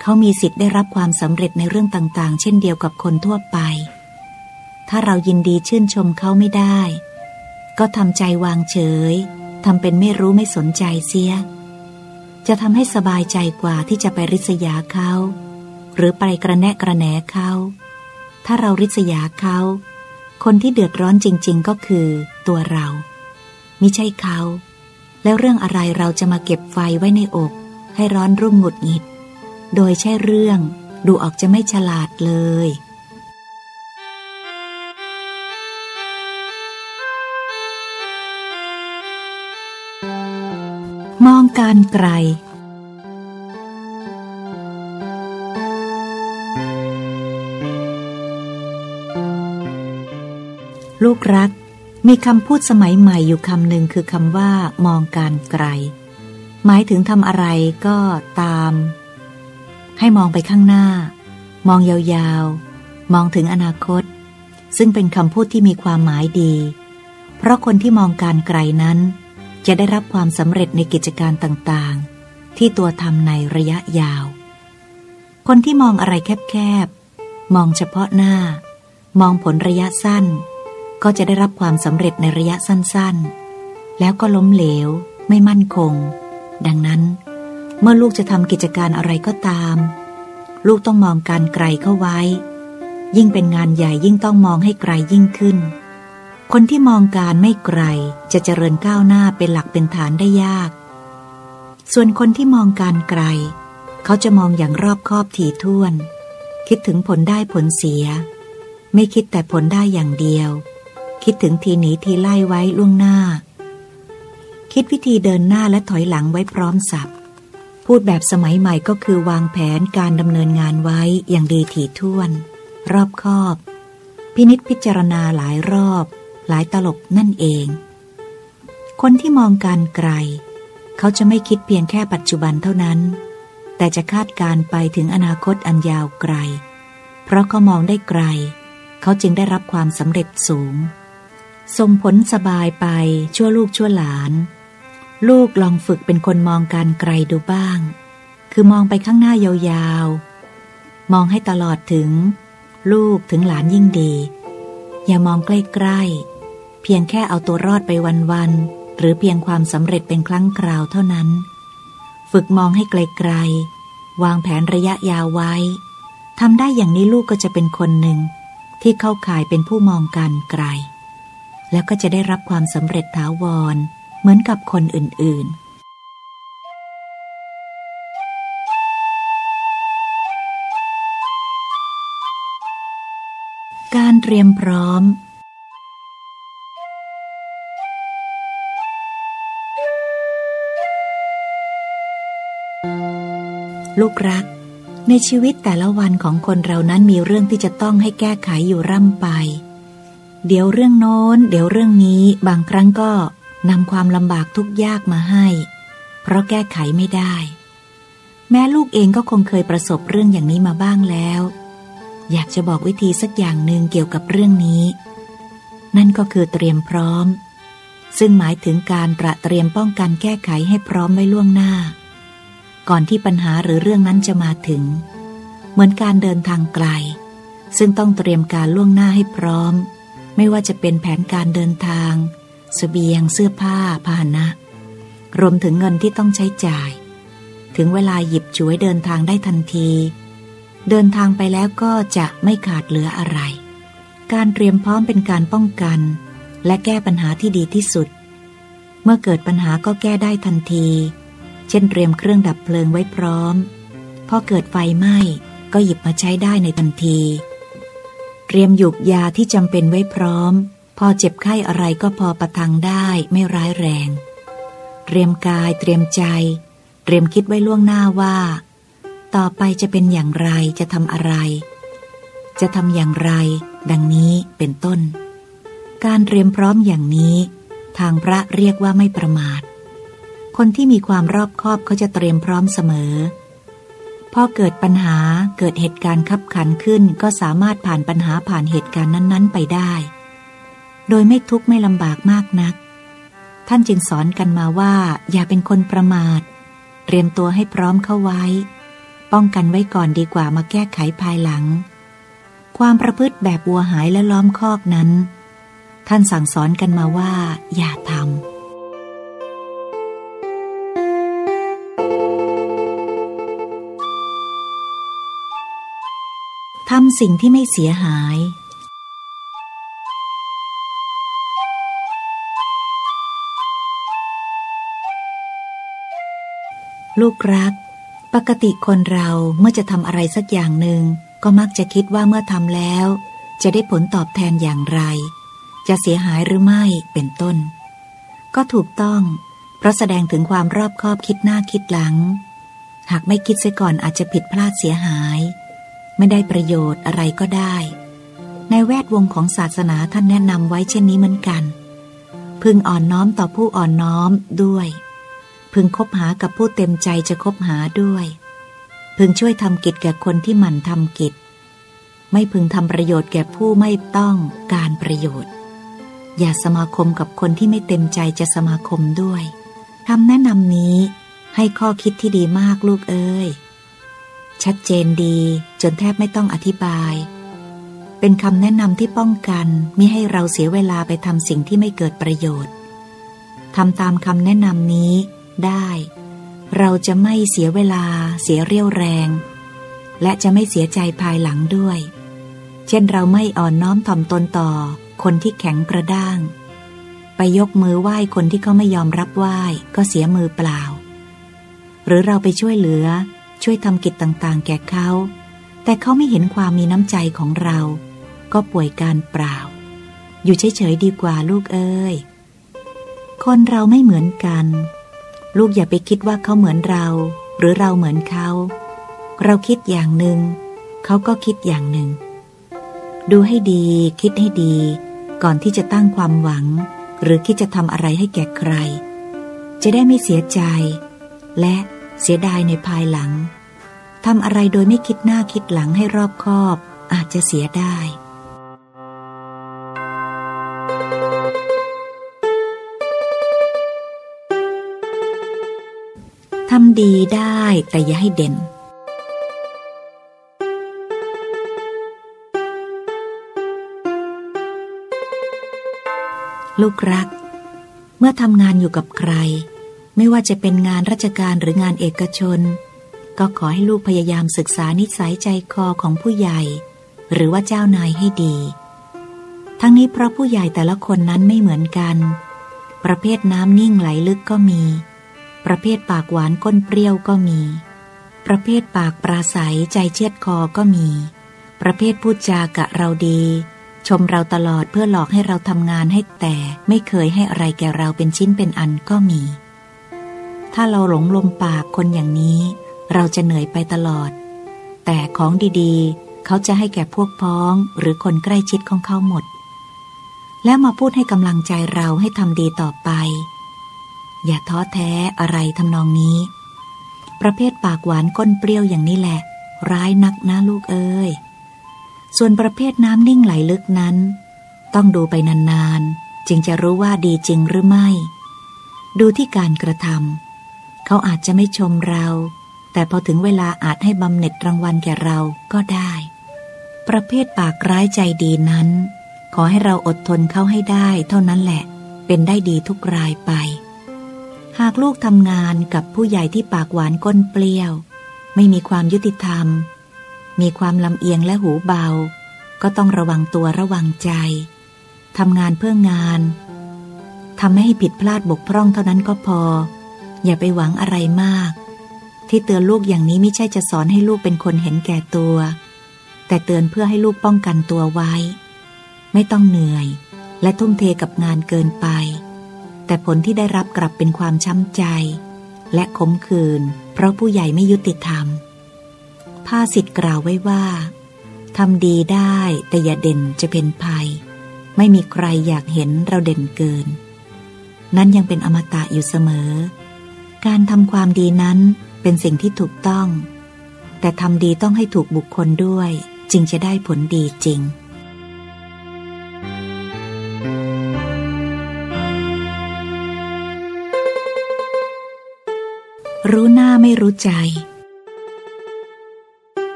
เขามีสิทธิ์ได้รับความสำเร็จในเรื่องต่างๆ เช่นเดียวกับคนทั่วไป ถ้าเรายินดีชื่นชมเขาไม่ได้ ก็ทำใจวางเฉยทำเป็นไม่รู้ไม่สนใจเสีย จะทำให้สบายใจกว่าที่จะไปริษยาเขา หรือไปกระแนะกระแหนเขา ถ้าเราริษยาเขา คนที่เดือดร้อนจริง ๆ ก็คือตัวเรามิใช่เขา แล้วเรื่องอะไรเราจะมาเก็บไฟไว้ในอก ให้ร้อนรุ่มหงุดหงิด โดยใช่เรื่องดูออกจะไม่ฉลาดเลย มองการไกล ลูกรัก มีคำพูดสมัยใหม่อยู่คำหนึ่งคือคำว่ามองการไกล หมายถึงทำอะไรก็ตาม ให้มองไปข้างหน้า มองยาวๆ มองถึงอนาคต ซึ่งเป็นคำพูดที่มีความหมายดี เพราะคนที่มองการไกลนั้น จะได้รับความสำเร็จในกิจการต่างๆ ที่ตัวทำในระยะยาว คนที่มองอะไรแคบๆ มองเฉพาะหน้า มองผลระยะสั้น ก็จะได้รับความสำเร็จในระยะสั้นๆ แล้วก็ล้มเหลว ไม่มั่นคง ดังนั้น เมื่อลูกจะทำกิจการอะไรก็ตาม ลูกต้องมองการไกลเข้าไว้ ยิ่งเป็นงานใหญ่ยิ่งต้องมองให้ไกลยิ่งขึ้น คนที่มองการไม่ไกลจะเจริญก้าวหน้าเป็นหลักเป็นฐานได้ยาก ส่วนคนที่มองการไกล เขาจะมองอย่างรอบคอบถี่ถ้วน คิดถึงผลได้ผลเสีย ไม่คิดแต่ผลได้อย่างเดียว คิดถึงทีหนีทีไล่ไว้ล่วงหน้า คิดวิธีเดินหน้าและถอยหลังไว้พร้อมสับพูดแบบสมัยใหม่ก็คือวางแผนการดำเนินงานไว้อย่างดีถี่ถ้วน รอบคอบ พินิษพิจารณาหลายรอบ หลายตลบนั่นเอง คนที่มองการไกล เขาจะไม่คิดเพียงแค่ปัจจุบันเท่านั้น แต่จะคาดการไปถึงอนาคตอันยาวไกล เพราะเขามองได้ไกล เขาจึงได้รับความสำเร็จสูง ส่งผลสบายไปชั่วลูกชั่วหลาน ลูกลองฝึกเป็นคนมองการไกลดูบ้าง คือมองไปข้างหน้ายาวๆ มองให้ตลอดถึง ลูกถึงหลานยิ่งดี อย่ามองใกล้ๆ เพียงแค่เอาตัวรอดไปวันๆ หรือเพียงความสำเร็จเป็นครั้งคราวเท่านั้น ฝึกมองให้ไกลๆ วางแผนระยะยาวไว้ทำได้อย่างนี้ลูกก็จะเป็นคนหนึ่ง ที่เข้าข่ายเป็นผู้มองการไกล แล้วก็จะได้รับความสำเร็จถาวร เหมือนกับคนอื่น ๆการเตรียมพร้อม ลูกรัก ในชีวิตแต่ละวันของคนเรานั้นมีเรื่องที่จะต้องให้แก้ไขอยู่ร่ำไป เดี๋ยวเรื่องโน้น เดี๋ยวเรื่องนี้บางครั้งก็นำความลำบากทุกยากมาให้ เพราะแก้ไขไม่ได้ แม้ลูกเองก็คงเคยประสบเรื่องอย่างนี้มาบ้างแล้ว อยากจะบอกวิธีสักอย่างหนึ่งเกี่ยวกับเรื่องนี้ นั่นก็คือเตรียมพร้อม ซึ่งหมายถึงการตระเตรียมป้องกันแก้ไขให้พร้อมไว้ล่วงหน้า ก่อนที่ปัญหาหรือเรื่องนั้นจะมาถึง เหมือนการเดินทางไกล ซึ่งต้องเตรียมการล่วงหน้าให้พร้อม ไม่ว่าจะเป็นแผนการเดินทางสเสบียงเสื้อผ้าพาหนะ รวมถึงเงินที่ต้องใช้จ่าย ถึงเวลาหยิบฉวยเดินทางได้ทันที เดินทางไปแล้วก็จะไม่ขาดเหลืออะไร การเตรียมพร้อมเป็นการป้องกัน และแก้ปัญหาที่ดีที่สุด เมื่อเกิดปัญหาก็แก้ได้ทันที เช่นเตรียมเครื่องดับเพลิงไว้พร้อม พอเกิดไฟไหม้ก็หยิบมาใช้ได้ในทันที เตรียมหยุกยาที่จำเป็นไว้พร้อม พอเจ็บไข้อะไรก็พอประทังได้ไม่ร้ายแรง เตรียมกายเตรียมใจ เตรียมคิดไว้ล่วงหน้าว่า ต่อไปจะเป็นอย่างไรจะทำอะไร จะทำอย่างไร ดังนี้เป็นต้น การเตรียมพร้อมอย่างนี้ ทางพระเรียกว่าไม่ประมาท คนที่มีความรอบคอบเขาจะเตรียมพร้อมเสมอ พอเกิดปัญหาเกิดเหตุการณ์ขับขันขึ้นก็สามารถผ่านปัญหาผ่านเหตุการณ์นั้น ๆ ไปได้ โดยไม่ทุกข์ไม่ลำบากมากนัก ท่านจึงสอนกันมาว่า อย่าเป็นคนประมาท เตรียมตัวให้พร้อมเข้าไว้ ป้องกันไว้ก่อนดีกว่ามาแก้ไขภายหลัง ความประพฤติแบบวัวหายและล้อมคอกนั้น ท่านสั่งสอนกันมาว่า อย่าทำ ทำสิ่งที่ไม่เสียหาย ลูกรัก ปกติคนเราเมื่อจะทำอะไรสักอย่างหนึ่ง ก็มักจะคิดว่าเมื่อทำแล้ว จะได้ผลตอบแทนอย่างไร จะเสียหายหรือไม่เป็นต้น ก็ถูกต้อง เพราะแสดงถึงความรอบคอบคิดหน้าคิดหลัง หากไม่คิดเสียก่อนอาจจะผิดพลาดเสียหาย ไม่ได้ประโยชน์อะไรก็ได้ ในแวดวงของศาสนาท่านแนะนำไว้เช่นนี้เหมือนกัน พึงอ่อนน้อมต่อผู้อ่อนน้อมด้วย พึงคบหากับผู้เต็มใจจะคบหาด้วย พึงช่วยทำกิจแก่คนที่หมั่นทำกิจ ไม่พึงทำประโยชน์แก่ผู้ไม่ต้องการประโยชน์ อย่าสมาคมกับคนที่ไม่เต็มใจจะสมาคมด้วยคำแนะนำนี้ให้ข้อคิดที่ดีมากลูกเอ้ย ชัดเจนดีจนแทบไม่ต้องอธิบาย เป็นคำแนะนำที่ป้องกันมิให้เราเสียเวลาไปทำสิ่งที่ไม่เกิดประโยชน์ทำตามคำแนะนำนี้ได้ เราจะไม่เสียเวลา เสียเรี่ยวแรง และจะไม่เสียใจภายหลังด้วย เช่นเราไม่อ่อนน้อมถ่อมตนต่อ คนที่แข็งกระด้าง ไปยกมือไหว้คนที่เขาไม่ยอมรับไหว้ก็เสียมือเปล่า หรือเราไปช่วยเหลือ ช่วยทำกิจต่างๆ แก่เขา แต่เขาไม่เห็นความมีน้ำใจของเรา ก็ป่วยการเปล่า อยู่เฉยๆดีกว่าลูกเอ้ย คนเราไม่เหมือนกัน ลูกอย่าไปคิดว่าเขาเหมือนเรา หรือเราเหมือนเขา เราคิดอย่างหนึ่ง เขาก็คิดอย่างหนึ่ง ดูให้ดี คิดให้ดี ก่อนที่จะตั้งความหวัง หรือคิดจะทำอะไรให้แก่ใคร จะได้ไม่เสียใจ และ เสียดายในภายหลังทำอะไรโดยไม่คิดหน้าคิดหลังให้รอบคอบ อาจจะเสียได้ทำดีได้แต่อย่าให้เด่น ลูกรัก เมื่อทำงานอยู่กับใคร ไม่ว่าจะเป็นงานราชการหรืองานเอกชน ก็ขอให้ลูกพยายามศึกษานิสัยใจคอของผู้ใหญ่ หรือว่าเจ้านายให้ดี ทั้งนี้เพราะผู้ใหญ่แต่ละคนนั้นไม่เหมือนกัน ประเภทน้ำนิ่งไหลลึกก็มี ประเภทปากหวานก้นเปรี้ยวก็มี ประเภทปากปราศัยใจเชือดคอก็มี ประเภทพูดจากะเราดีชมเราตลอดเพื่อหลอกให้เราทำงานให้แต่ไม่เคยให้อะไรแก่เราเป็นชิ้นเป็นอันก็มี ถ้าเราหลงลมปากคนอย่างนี้ เราจะเหนื่อยไปตลอด แต่ของดีๆ เขาจะให้แก่พวกพ้องหรือคนใกล้ชิดของเขาหมด แล้วมาพูดให้กำลังใจเราให้ทำดีต่อไป อย่าท้อแท้อะไรทำนองนี้ ประเภทปากหวานก้นเปรี้ยวอย่างนี้แหละ ร้ายนักนะลูกเอ้ยส่วนประเภทน้ำนิ่งไหลลึกนั้น ต้องดูไปนานๆ จึงจะรู้ว่าดีจริงหรือไม่ ดูที่การกระทำ เขาอาจจะไม่ชมเรา แต่พอถึงเวลาอาจให้บำเหน็จรางวัลแก่เราก็ได้ ประเภทปากร้ายใจดีนั้น ขอให้เราอดทนเข้าให้ได้เท่านั้นแหละ เป็นได้ดีทุกรายไป หากลูกทำงานกับผู้ใหญ่ที่ปากหวานก้นเปรี้ยว ไม่มีความยุติธรรม มีความลำเอียงและหูเบา ก็ต้องระวังตัวระวังใจทำงานเพื่องานทำให้ผิดพลาดบกพร่องเท่านั้นก็พอ อย่าไปหวังอะไรมาก ที่เตือนลูกอย่างนี้ไม่ใช่จะสอนให้ลูกเป็นคนเห็นแก่ตัว แต่เตือนเพื่อให้ลูกป้องกันตัวไว้ ไม่ต้องเหนื่อย และทุ่มเทกับงานเกินไป แต่ผลที่ได้รับกลับเป็นความช้ำใจ และขมขื่นเพราะผู้ใหญ่ไม่ยุติธรรมภาสิทธิ์กล่าวไว้ว่าทำดีได้แต่อย่าเด่นจะเป็นภัย ไม่มีใครอยากเห็นเราเด่นเกิน นั้นยังเป็นอมตะอยู่เสมอ การทำความดีนั้นเป็นสิ่งที่ถูกต้อง แต่ทำดีต้องให้ถูกบุคคลด้วย จึงจะได้ผลดีจริง รู้หน้าไม่รู้ใจ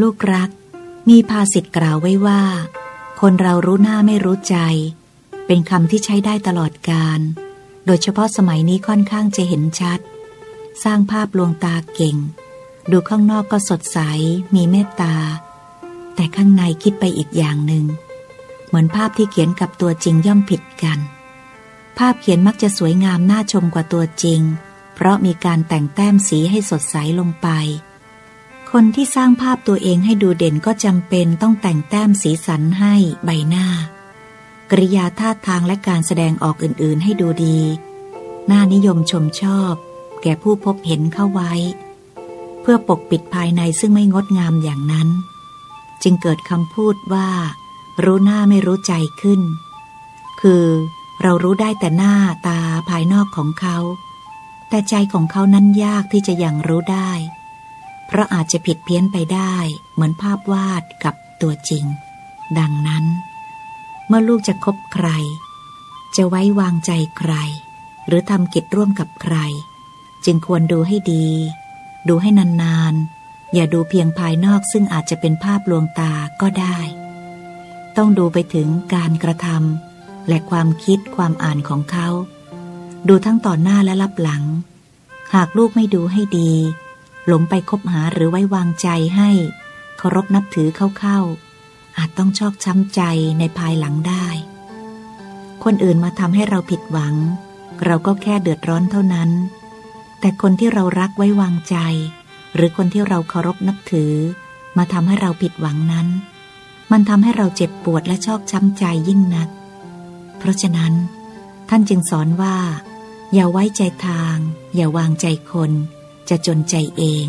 ลูกรัก มีภาษิตกล่าวไว้ว่า คนเรารู้หน้าไม่รู้ใจ เป็นคำที่ใช้ได้ตลอดการ โดยเฉพาะสมัยนี้ค่อนข้างจะเห็นชัด สร้างภาพลวงตาเก่ง ดูข้างนอกก็สดใส มีเมตตา แต่ข้างในคิดไปอีกอย่างหนึ่ง เหมือนภาพที่เขียนกับตัวจริงย่อมผิดกัน ภาพเขียนมักจะสวยงามน่าชมกว่าตัวจริง เพราะมีการแต่งแต้มสีให้สดใสลงไป คนที่สร้างภาพตัวเองให้ดูเด่นก็จำเป็นต้องแต่งแต้มสีสันให้ใบหน้า กริยาท่าทางและการแสดงออกอื่นๆให้ดูดี น่านิยมชมชอบ แก่ผู้พบเห็นเข้าไว้ เพื่อปกปิดภายในซึ่งไม่งดงามอย่างนั้น จึงเกิดคำพูดว่า รู้หน้าไม่รู้ใจขึ้น คือเรารู้ได้แต่หน้าตาภายนอกของเขา แต่ใจของเขานั้นยากที่จะยังรู้ได้ เพราะอาจจะผิดเพี้ยนไปได้เหมือนภาพวาดกับตัวจริง ดังนั้น เมื่อลูกจะคบใคร จะไว้วางใจใคร หรือทำกิจร่วมกับใคร จึงควรดูให้ดี ดูให้นานๆ อย่าดูเพียงภายนอกซึ่งอาจจะเป็นภาพลวงตาก็ได้ ต้องดูไปถึงการกระทำและความคิดความอ่านของเขา ดูทั้งต่อหน้าและรับหลัง หากลูกไม่ดูให้ดี หลงไปคบหาหรือไว้วางใจให้เคารพนับถือเข้าๆ อาจต้องชอกช้ำใจในภายหลังได้ คนอื่นมาทำให้เราผิดหวัง เราก็แค่เดือดร้อนเท่านั้น แต่คนที่เรารักไว้วางใจ หรือคนที่เราเคารพนับถือ มาทำให้เราผิดหวังนั้น มันทำให้เราเจ็บปวดและชอกช้ำใจยิ่งนัก เพราะฉะนั้น ท่านจึงสอนว่า อย่าไว้ใจทาง อย่าวางใจคน จะจนใจเอง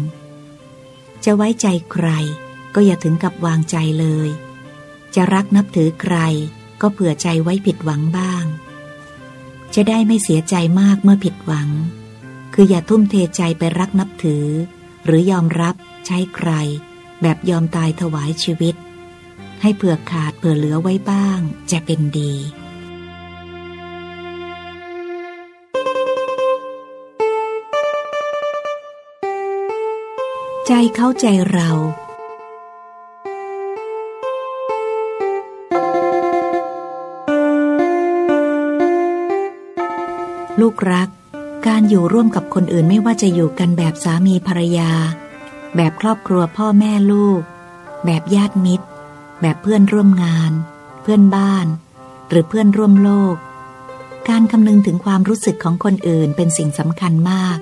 จะไว้ใจใคร ก็อย่าถึงกับวางใจเลย จะรักนับถือใคร ก็เผื่อใจไว้ผิดหวังบ้าง จะได้ไม่เสียใจมากเมื่อผิดหวัง คืออย่าทุ่มเทใจไปรักนับถือ หรือยอมรับใช้ใคร แบบยอมตายถวายชีวิต ให้เผื่อขาดเผื่อเหลือไว้บ้าง จะเป็นดี ใจเข้าใจเรา ลูกรัก การอยู่ร่วมกับคนอื่นไม่ว่าจะอยู่กันแบบสามีภรรยา แบบครอบครัวพ่อแม่ลูก แบบญาติมิตร แบบเพื่อนร่วมงาน เพื่อนบ้าน หรือเพื่อนร่วมโลก การคำนึงถึงความรู้สึกของคนอื่นเป็นสิ่งสำคัญมาก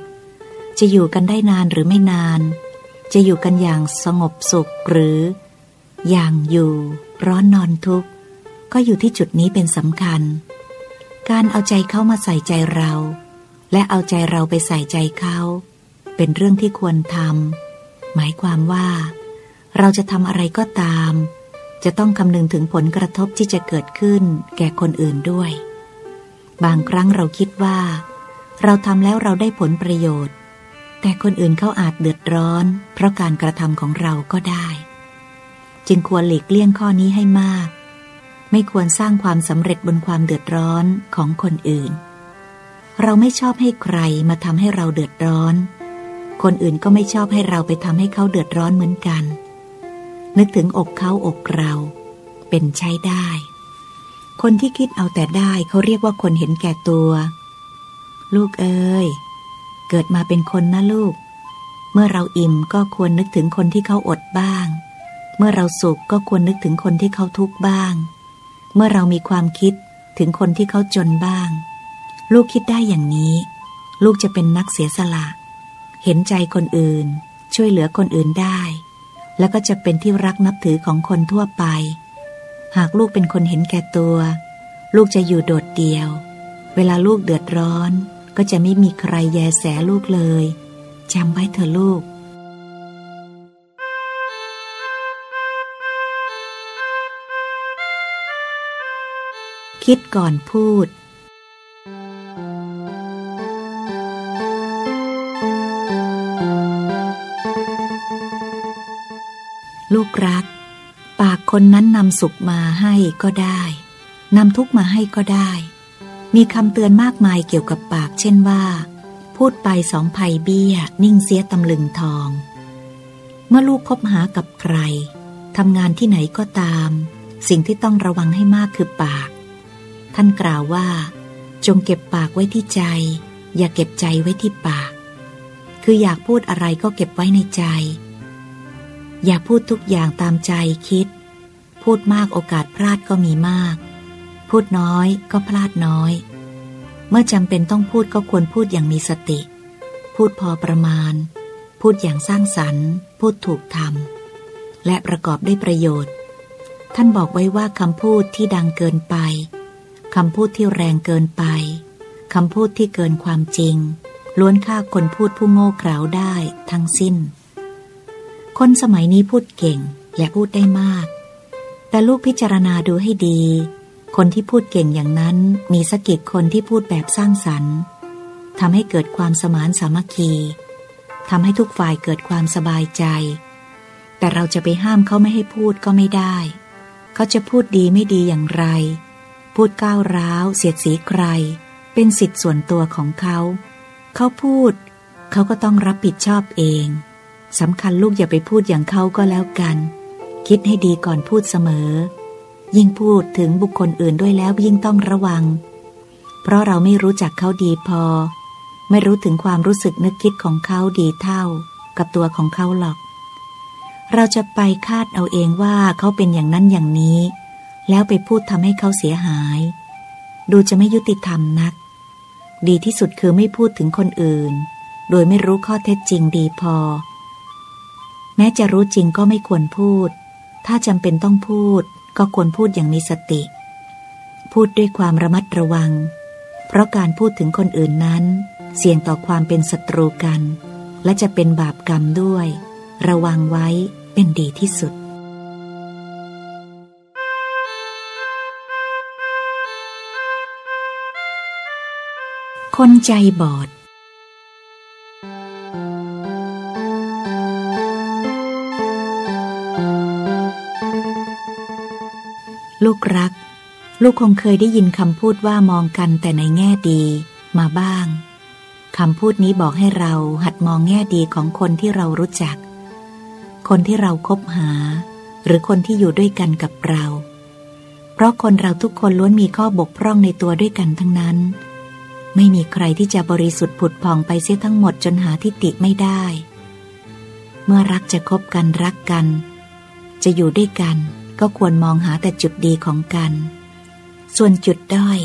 จะอยู่กันได้นานหรือไม่นาน จะอยู่กันอย่างสงบสุขหรือ อย่างอยู่ร้อนนอนทุกข์ ก็อยู่ที่จุดนี้เป็นสำคัญ การเอาใจเขามาใส่ใจเรา และเอาใจเราไปใส่ใจเขา เป็นเรื่องที่ควรทำหมายความว่า เราจะทำอะไรก็ตาม จะต้องคำนึงถึงผลกระทบที่จะเกิดขึ้นแก่คนอื่นด้วย บางครั้งเราคิดว่า เราทำแล้วเราได้ผลประโยชน์ แต่คนอื่นเขาอาจเดือดร้อน เพราะการกระทำของเราก็ได้ จึงควรหลีกเลี่ยงข้อนี้ให้มาก ไม่ควรสร้างความสำเร็จบนความเดือดร้อนของคนอื่น เราไม่ชอบให้ใครมาทำให้เราเดือดร้อน คนอื่นก็ไม่ชอบให้เราไปทำให้เขาเดือดร้อนเหมือนกัน นึกถึงอกเขาอกเรา เป็นใช้ได้ คนที่คิดเอาแต่ได้เขาเรียกว่าคนเห็นแก่ตัว ลูกเอ้ย เกิดมาเป็นคนนะลูก เมื่อเราอิ่มก็ควรนึกถึงคนที่เขาอดบ้าง เมื่อเราสุขก็ควรนึกถึงคนที่เขาทุกข์บ้าง เมื่อเรามีความคิดถึงคนที่เขาจนบ้าง ลูกคิดได้อย่างนี้ ลูกจะเป็นนักเสียสละ เห็นใจคนอื่น ช่วยเหลือคนอื่นได้ แล้วก็จะเป็นที่รักนับถือของคนทั่วไป หากลูกเป็นคนเห็นแก่ตัว ลูกจะอยู่โดดเดี่ยว เวลาลูกเดือดร้อน ก็จะไม่มีใครแยแสลูกเลยจำไว้เถอะลูก คิดก่อนพูดลูกรัก ปากคนนั้นนำสุขมาให้ก็ได้ นำทุกมาให้ก็ได้ มีคำเตือนมากมายเกี่ยวกับปาก เช่นว่า พูดไปสองภัยเบี้ย นิ่งเสียตำลึงทอง เมื่อลูกคบหากับใครทำงานที่ไหนก็ตาม สิ่งที่ต้องระวังให้มากคือปาก ท่านกล่าวว่า จงเก็บปากไว้ที่ใจ อย่าเก็บใจไว้ที่ปาก คืออยากพูดอะไรก็เก็บไว้ในใจ อย่าพูดทุกอย่างตามใจคิด พูดมากโอกาสพลาดก็มีมาก พูดน้อยก็พลาดน้อย เมื่อจำเป็นต้องพูดก็ควรพูดอย่างมีสติ พูดพอประมาณ พูดอย่างสร้างสรรค์ พูดถูกทำและประกอบด้วยประโยชน์ ท่านบอกไว้ว่าคำพูดที่ดังเกินไปคำพูดที่แรงเกินไปคำพูดที่เกินความจริง ล้วนฆ่าคนพูดผู้โง่เขลาได้ทั้งสิ้น คนสมัยนี้พูดเก่งและพูดได้มาก แต่ลูกพิจารณาดูให้ดี คนที่พูดเก่งอย่างนั้นมีสกิจคนที่พูดแบบสร้างสรรค์ทำให้เกิดความสมานสามัคคีทำให้ทุกฝ่ายเกิดความสบายใจ แต่เราจะไปห้ามเขาไม่ให้พูดก็ไม่ได้ เขาจะพูดดีไม่ดีอย่างไร พูดก้าวร้าว เสียดสีใคร เป็นสิทธิ์ส่วนตัวของเขา เขาพูด เขาก็ต้องรับผิดชอบเองสำคัญลูกอย่าไปพูดอย่างเขาก็แล้วกัน คิดให้ดีก่อนพูดเสมอ ยิ่งพูดถึงบุคคลอื่นด้วยแล้วยิ่งต้องระวัง เพราะเราไม่รู้จักเขาดีพอ ไม่รู้ถึงความรู้สึกนึกคิดของเขาดีเท่า กับตัวของเขาหรอก เราจะไปคาดเอาเองว่าเขาเป็นอย่างนั้นอย่างนี้ แล้วไปพูดทำให้เขาเสียหาย ดูจะไม่ยุติธรรมนัก ดีที่สุดคือไม่พูดถึงคนอื่น โดยไม่รู้ข้อเท็จจริงดีพอ แม้จะรู้จริงก็ไม่ควรพูดถ้าจำเป็นต้องพูด ก็ควรพูดอย่างมีสติ พูดด้วยความระมัดระวัง เพราะการพูดถึงคนอื่นนั้น เสี่ยงต่อความเป็นศัตรูกัน และจะเป็นบาปกรรมด้วย ระวังไว้เป็นดีที่สุดคนใจบอด ลูกรัก ลูกคงเคยได้ยินคำพูดว่ามองกันแต่ในแง่ดีมาบ้างคำพูดนี้บอกให้เราหัดมองแง่ดีของคนที่เรารู้จัก คนที่เราครบหา หรือคนที่อยู่ด้วยกันกับเรา เพราะคนเราทุกคนล้วนมีข้อบกพร่องในตัวด้วยกันทั้งนั้น ไม่มีใครที่จะบริสุทธิ์ผุดผ่องไปเสียทั้งหมดจนหาทิฏฐิไม่ได้ เมื่อรักจะคบกันรักกัน จะอยู่ด้วยกัน ก็ควรมองหาแต่จุดดีของกัน ส่วนจุดด้อย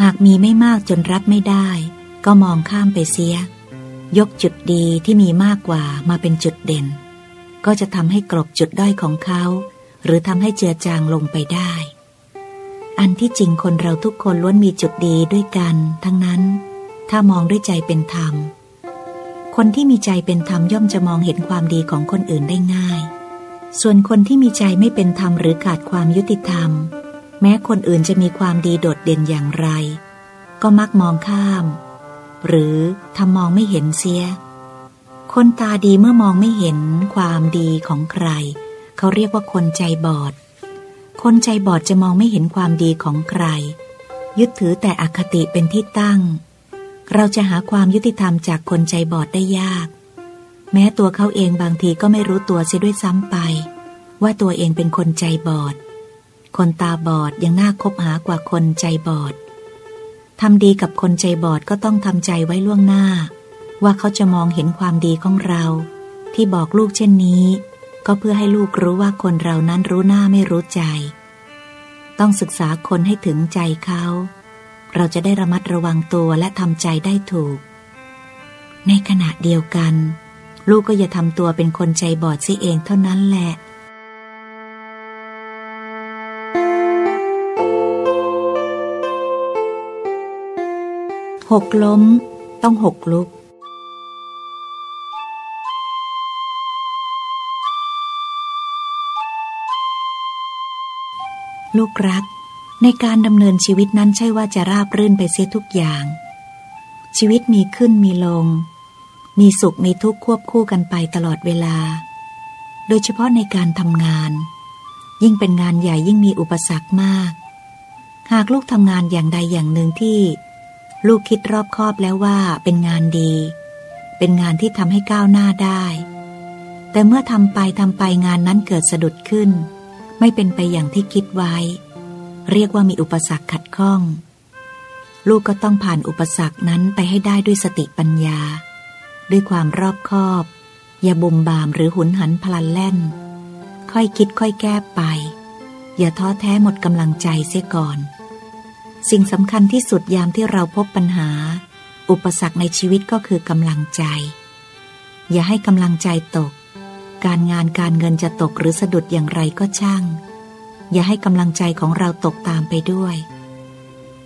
หากมีไม่มากจนรับไม่ได้ ก็มองข้ามไปเสีย ยกจุดดีที่มีมากกว่ามาเป็นจุดเด่น ก็จะทำให้กลบจุดด้อยของเขา หรือทำให้เจือจางลงไปได้ อันที่จริงคนเราทุกคนล้วนมีจุดดีด้วยกัน ทั้งนั้น ถ้ามองด้วยใจเป็นธรรม คนที่มีใจเป็นธรรมย่อมจะมองเห็นความดีของคนอื่นได้ง่าย ส่วนคนที่มีใจไม่เป็นธรรมหรือขาดความยุติธรรม แม้คนอื่นจะมีความดีโดดเด่นอย่างไร ก็มักมองข้าม หรือทำมองไม่เห็นเสีย คนตาดีเมื่อมองไม่เห็นความดีของใคร เขาเรียกว่าคนใจบอด คนใจบอดจะมองไม่เห็นความดีของใคร ยึดถือแต่อคติเป็นที่ตั้ง เราจะหาความยุติธรรมจากคนใจบอดได้ยาก แม้ตัวเขาเองบางทีก็ไม่รู้ตัวเสียด้วยซ้ำไป ว่าตัวเองเป็นคนใจบอด คนตาบอดยังน่าคบหากว่าคนใจบอดทำดีกับคนใจบอดก็ต้องทำใจไว้ล่วงหน้า ว่าเขาจะมองเห็นความดีของเรา ที่บอกลูกเช่นนี้ ก็เพื่อให้ลูกรู้ว่าคนเรานั้นรู้หน้าไม่รู้ใจ ต้องศึกษาคนให้ถึงใจเขา เราจะได้ระมัดระวังตัวและทำใจได้ถูก ในขณะเดียวกัน ลูกก็อย่าทำตัวเป็นคนใจบอดซิเองเท่านั้นแหละหกล้ม ต้องหกลุก ลูกรัก ในการดำเนินชีวิตนั้นใช่ว่าจะราบรื่นไปเสียทุกอย่าง ชีวิตมีขึ้นมีลง มีสุขมีทุกข์ควบคู่กันไปตลอดเวลา โดยเฉพาะในการทำงาน ยิ่งเป็นงานใหญ่ยิ่งมีอุปสรรคมาก หากลูกทำงานอย่างใดอย่างหนึ่งที่ ลูกคิดรอบคอบแล้วว่าเป็นงานดี เป็นงานที่ทำให้ก้าวหน้าได้ แต่เมื่อทำไปทำไปงานนั้นเกิดสะดุดขึ้น ไม่เป็นไปอย่างที่คิดไว้ เรียกว่ามีอุปสรรคขัดข้อง ลูกก็ต้องผ่านอุปสรรคนั้นไปให้ได้ด้วยสติปัญญา ด้วยความรอบคอบ อย่าบุมบามหรือหุนหันพลันแล่น ค่อยคิดค่อยแก้ไป อย่าท้อแท้หมดกำลังใจเสียก่อน สิ่งสำคัญที่สุดยามที่เราพบปัญหา อุปสรรคในชีวิตก็คือกำลังใจ อย่าให้กำลังใจตก การงานการเงินจะตกหรือสะดุดอย่างไรก็ช่าง อย่าให้กำลังใจของเราตกตามไปด้วย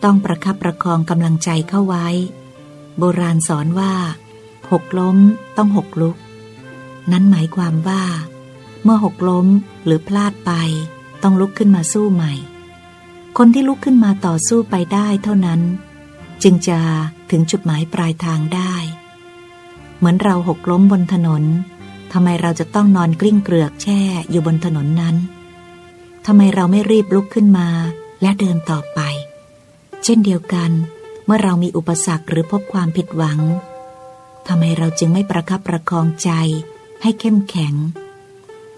ต้องประคับประคองกำลังใจเข้าไว้ โบราณสอนว่า หกล้มต้องหกลุก นั้นหมายความว่า เมื่อหกล้มหรือพลาดไปต้องลุกขึ้นมาสู้ใหม่ คนที่ลุกขึ้นมาต่อสู้ไปได้เท่านั้น จึงจะถึงจุดหมายปลายทางได้ เหมือนเราหกล้มบนถนนทำไมเราจะต้องนอนกลิ้งเกลือกแช่อยู่บนถนนนั้นทำไมเราไม่รีบลุกขึ้นมาและเดินต่อไป เช่นเดียวกัน เมื่อเรามีอุปสรรคหรือพบความผิดหวัง ทำไมเราจึงไม่ประคับประคองใจให้เข้มแข็ง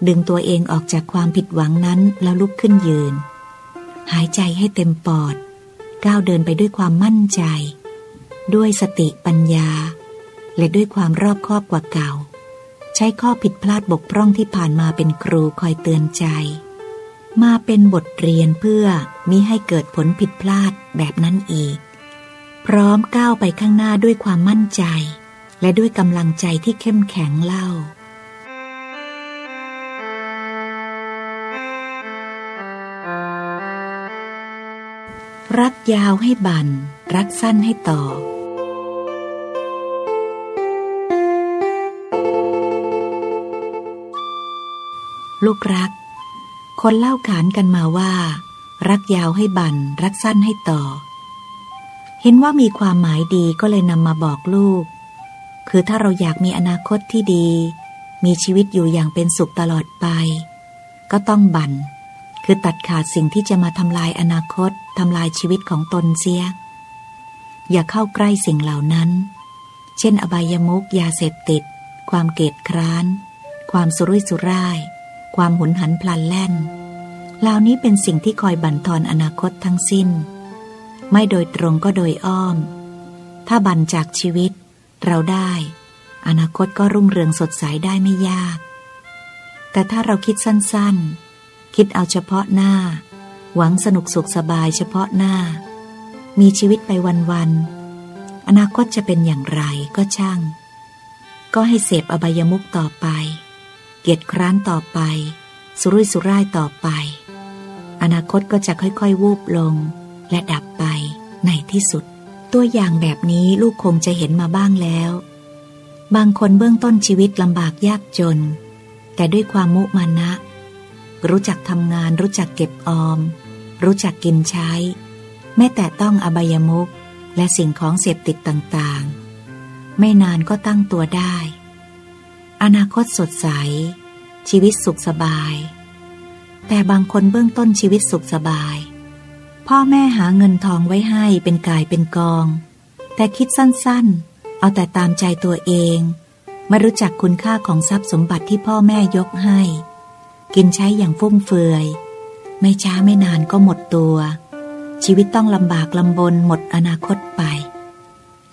ดึงตัวเองออกจากความผิดหวังนั้นแล้วลุกขึ้นยืน หายใจให้เต็มปอด ก้าวเดินไปด้วยความมั่นใจ ด้วยสติปัญญา และด้วยความรอบคอบกว่าเก่า ใช้ข้อผิดพลาดบกพร่องที่ผ่านมาเป็นครูคอยเตือนใจ มาเป็นบทเรียนเพื่อมิให้เกิดผลผิดพลาดแบบนั้นอีก พร้อมก้าวไปข้างหน้าด้วยความมั่นใจ และด้วยกำลังใจที่เข้มแข็งเล่า รักยาวให้บัน รักสั้นให้ต่อ ลูกรัก คนเล่าขานกันมาว่า รักยาวให้บัน รักสั้นให้ต่อ เห็นว่ามีความหมายดีก็เลยนำมาบอกลูก คือถ้าเราอยากมีอนาคตที่ดี มีชีวิตอยู่อย่างเป็นสุขตลอดไป ก็ต้องบัน่น คือตัดขาดสิ่งที่จะมาทำลายอนาคตทำลายชีวิตของตนเสีย อย่าเข้าใกล้สิ่งเหล่านั้น เช่น อบายมุกยาเสพติด ความเกลียดคร้าน ความสุรุ่ยสุร่าย ความหุนหันพลันแล่น เหล่านี้เป็นสิ่งที่คอยบั่นทอนอนาคตทั้งสิ้น ไม่โดยตรงก็โดยอ้อม ถ้าบั่นจากชีวิต เราได้ อนาคตก็รุ่งเรืองสดใสได้ไม่ยาก แต่ถ้าเราคิดสั้นๆ คิดเอาเฉพาะหน้า หวังสนุกสุขสบายเฉพาะหน้า มีชีวิตไปวันๆ อนาคตจะเป็นอย่างไรก็ช่าง ก็ให้เสพอบายมุกต่อไป เกียรติคร้านต่อไป สุรุ่ยสุร่ายต่อไป อนาคตก็จะค่อยๆ วูบลงและดับไปในที่สุด ตัวอย่างแบบนี้ลูกคงจะเห็นมาบ้างแล้ว บางคนเบื้องต้นชีวิตลำบากยากจน แต่ด้วยความมุมานะ รู้จักทำงานรู้จักเก็บออม รู้จักกินใช้ ไม่แต่ต้องอบายมุกและสิ่งของเสพติดต่างๆ ไม่นานก็ตั้งตัวได้ อนาคตสดใส ชีวิตสุขสบาย แต่บางคนเบื้องต้นชีวิตสุขสบาย พ่อแม่หาเงินทองไว้ให้เป็นกายเป็นกอง แต่คิดสั้นๆ เอาแต่ตามใจตัวเอง ไม่รู้จักคุณค่าของทรัพย์สมบัติที่พ่อแม่ยกให้ กินใช้อย่างฟุ่มเฟือย ไม่ช้าไม่นานก็หมดตัว ชีวิตต้องลำบากลำบนหมดอนาคตไป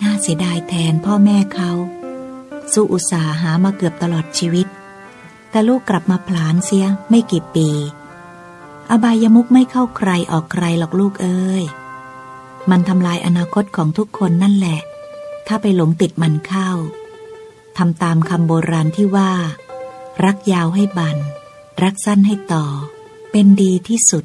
น่าเสียดายแทนพ่อแม่เขาสู้อุตสาหามาเกือบตลอดชีวิต แต่ลูกกลับมาผลาญเสียไม่กี่ปี อบายมุกไม่เข้าใครออกใครหรอกลูกเอ้ย มันทำลายอนาคตของทุกคนนั่นแหละ ถ้าไปหลงติดมันเข้า ทำตามคำโบราณที่ว่า รักยาวให้บัน รักสั้นให้ต่อ เป็นดีที่สุด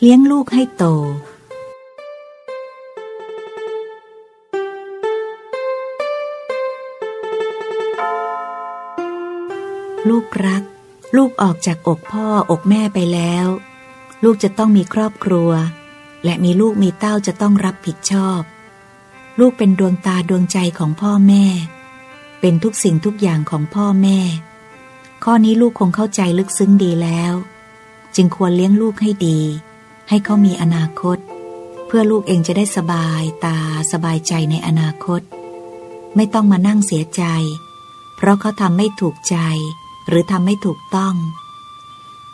เลี้ยงลูกให้โต ลูกรัก ลูกออกจากอกพ่ออกแม่ไปแล้ว ลูกจะต้องมีครอบครัว และมีลูกมีเต้าจะต้องรับผิดชอบ ลูกเป็นดวงตาดวงใจของพ่อแม่ เป็นทุกสิ่งทุกอย่างของพ่อแม่ ข้อนี้ลูกคงเข้าใจลึกซึ้งดีแล้ว จึงควรเลี้ยงลูกให้ดี ให้เขามีอนาคต เพื่อลูกเองจะได้สบายตาสบายใจในอนาคต ไม่ต้องมานั่งเสียใจ เพราะเขาทำไม่ถูกใจ หรือทำไม่ถูกต้อง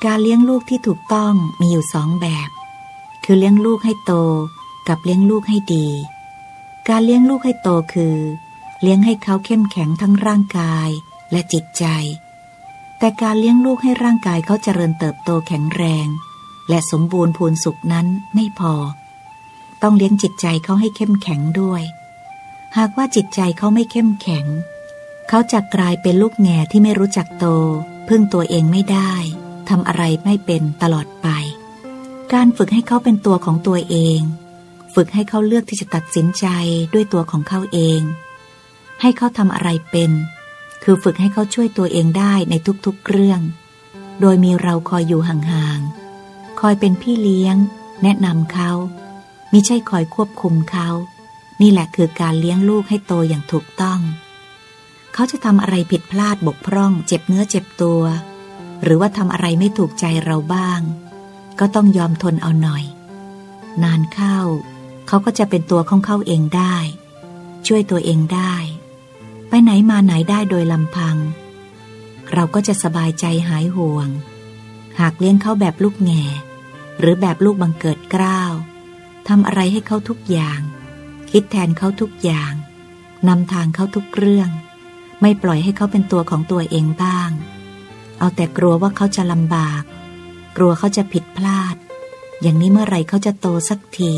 การเลี้ยงลูกที่ถูกต้องมีอยู่สองแบบ คือเลี้ยงลูกให้โตกับเลี้ยงลูกให้ดี การเลี้ยงลูกให้โตคือ เลี้ยงให้เขาเข้มแข็งทั้งร่างกายและจิตใจ แต่การเลี้ยงลูกให้ร่างกายเขาเจริญเติบโตแข็งแรง และสมบูรณ์พูนสุขนั้นไม่พอ ต้องเลี้ยงจิตใจเขาให้เข้มแข็งด้วย หากว่าจิตใจเขาไม่เข้มแข็ง เขาจะกลายเป็นลูกแง่ที่ไม่รู้จักโต พึ่งตัวเองไม่ได้ทำอะไรไม่เป็นตลอดไป การฝึกให้เขาเป็นตัวของตัวเอง ฝึกให้เขาเลือกที่จะตัดสินใจด้วยตัวของเขาเอง ให้เขาทำอะไรเป็น คือฝึกให้เขาช่วยตัวเองได้ในทุกๆเรื่อง โดยมีเราคอยอยู่ห่างๆ คอยเป็นพี่เลี้ยง แนะนำเขามิใช่คอยควบคุมเขา นี่แหละคือการเลี้ยงลูกให้โตอย่างถูกต้อง เขาจะทำอะไรผิดพลาดบกพร่อง เจ็บเนื้อเจ็บตัว หรือว่าทำอะไรไม่ถูกใจเราบ้าง ก็ต้องยอมทนเอาหน่อย นานเข้า เขาก็จะเป็นตัวของเขาเองได้ ช่วยตัวเองได้ ไปไหนมาไหนได้โดยลำพัง เราก็จะสบายใจหายห่วง หากเลี้ยงเขาแบบลูกแง่ หรือแบบลูกบังเกิดกล้าวทำอะไรให้เขาทุกอย่าง คิดแทนเขาทุกอย่างนำทางเขาทุกเรื่อง ไม่ปล่อยให้เขาเป็นตัวของตัวเองบ้าง เอาแต่กลัวว่าเขาจะลำบาก กลัวเขาจะผิดพลาด อย่างนี้เมื่อไรเขาจะโตสักที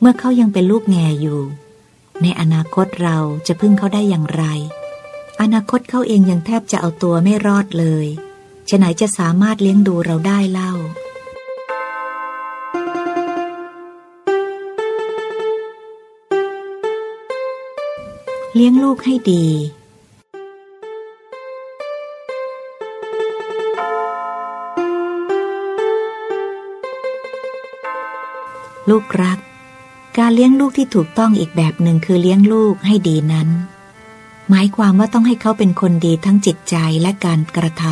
เมื่อเขายังเป็นลูกแง่อยู่ ในอนาคตเราจะพึ่งเขาได้อย่างไร อนาคตเขาเองยังแทบจะเอาตัวไม่รอดเลย ฉะไหนจะสามารถเลี้ยงดูเราได้เล่า เลี้ยงลูกให้ดี ลูกรัก การเลี้ยงลูกที่ถูกต้องอีกแบบหนึ่งคือเลี้ยงลูกให้ดีนั้น หมายความว่าต้องให้เขาเป็นคนดีทั้งจิตใจและการกระท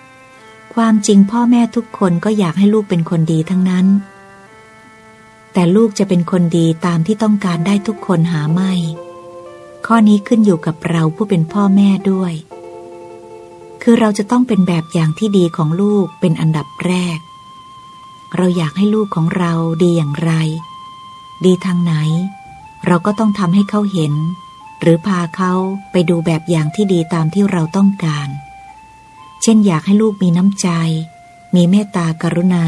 ำความจริงพ่อแม่ทุกคนก็อยากให้ลูกเป็นคนดีทั้งนั้น แต่ลูกจะเป็นคนดีตามที่ต้องการได้ทุกคนหาไม่ ข้อนี้ขึ้นอยู่กับเราผู้เป็นพ่อแม่ด้วย คือเราจะต้องเป็นแบบอย่างที่ดีของลูกเป็นอันดับแรก เราอยากให้ลูกของเราดีอย่างไร ดีทางไหน เราก็ต้องทำให้เขาเห็น หรือพาเขาไปดูแบบอย่างที่ดีตามที่เราต้องการ เช่นอยากให้ลูกมีน้ำใจ มีเมตตากรุณา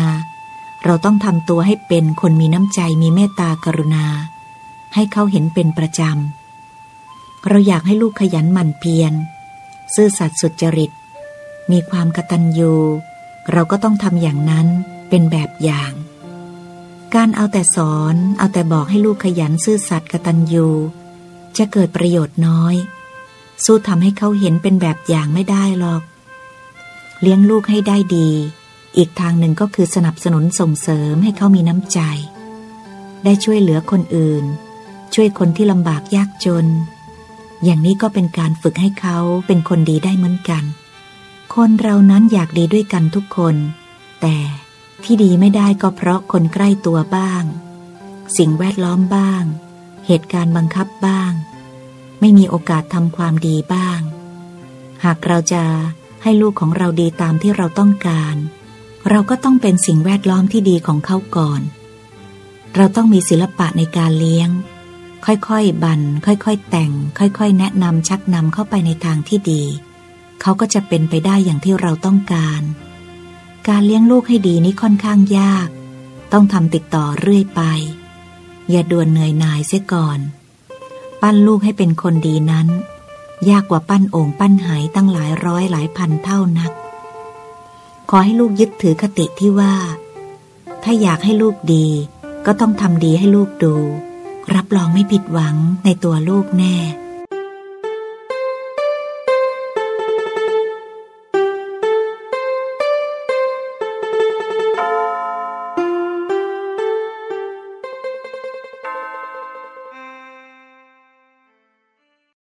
เราต้องทำตัวให้เป็นคนมีน้ำใจมีเมตตากรุณา ให้เขาเห็นเป็นประจำ เราอยากให้ลูกขยันหมั่นเพียร ซื่อสัตย์สุจริต มีความกตัญญูเราก็ต้องทำอย่างนั้นเป็นแบบอย่าง การเอาแต่สอนเอาแต่บอกให้ลูกขยันซื่อสัตย์กตัญญู จะเกิดประโยชน์น้อย สู้ทำให้เขาเห็นเป็นแบบอย่างไม่ได้หรอก เลี้ยงลูกให้ได้ดี อีกทางหนึ่งก็คือสนับสนุนส่งเสริมให้เขามีน้ำใจ ได้ช่วยเหลือคนอื่น ช่วยคนที่ลำบากยากจน อย่างนี้ก็เป็นการฝึกให้เขาเป็นคนดีได้เหมือนกัน คนเรานั้นอยากดีด้วยกันทุกคน แต่ที่ดีไม่ได้ก็เพราะคนใกล้ตัวบ้าง สิ่งแวดล้อมบ้าง เหตุการณ์บังคับบ้าง ไม่มีโอกาสทำความดีบ้าง หากเราจะให้ลูกของเราดีตามที่เราต้องการ เราก็ต้องเป็นสิ่งแวดล้อมที่ดีของเขาก่อน เราต้องมีศิลปะในการเลี้ยง ค่อยๆบันค่อยๆแต่ง ค่อยๆ แนะนำชักนำเข้าไปในทางที่ดี เขาก็จะเป็นไปได้อย่างที่เราต้องการ การเลี้ยงลูกให้ดีนี้ค่อนข้างยาก ต้องทำติดต่อเรื่อยไป อย่าด่วนเหนื่อยนายเสียก่อน ปั้นลูกให้เป็นคนดีนั้น ยากกว่าปั้นโอ่งปั้นหายตั้งหลายร้อยหลายพันเท่านัก ขอให้ลูกยึดถือคติที่ว่า ถ้าอยากให้ลูกดี ก็ต้องทำดีให้ลูกดู รับรองไม่ผิดหวังในตัวลูกแน่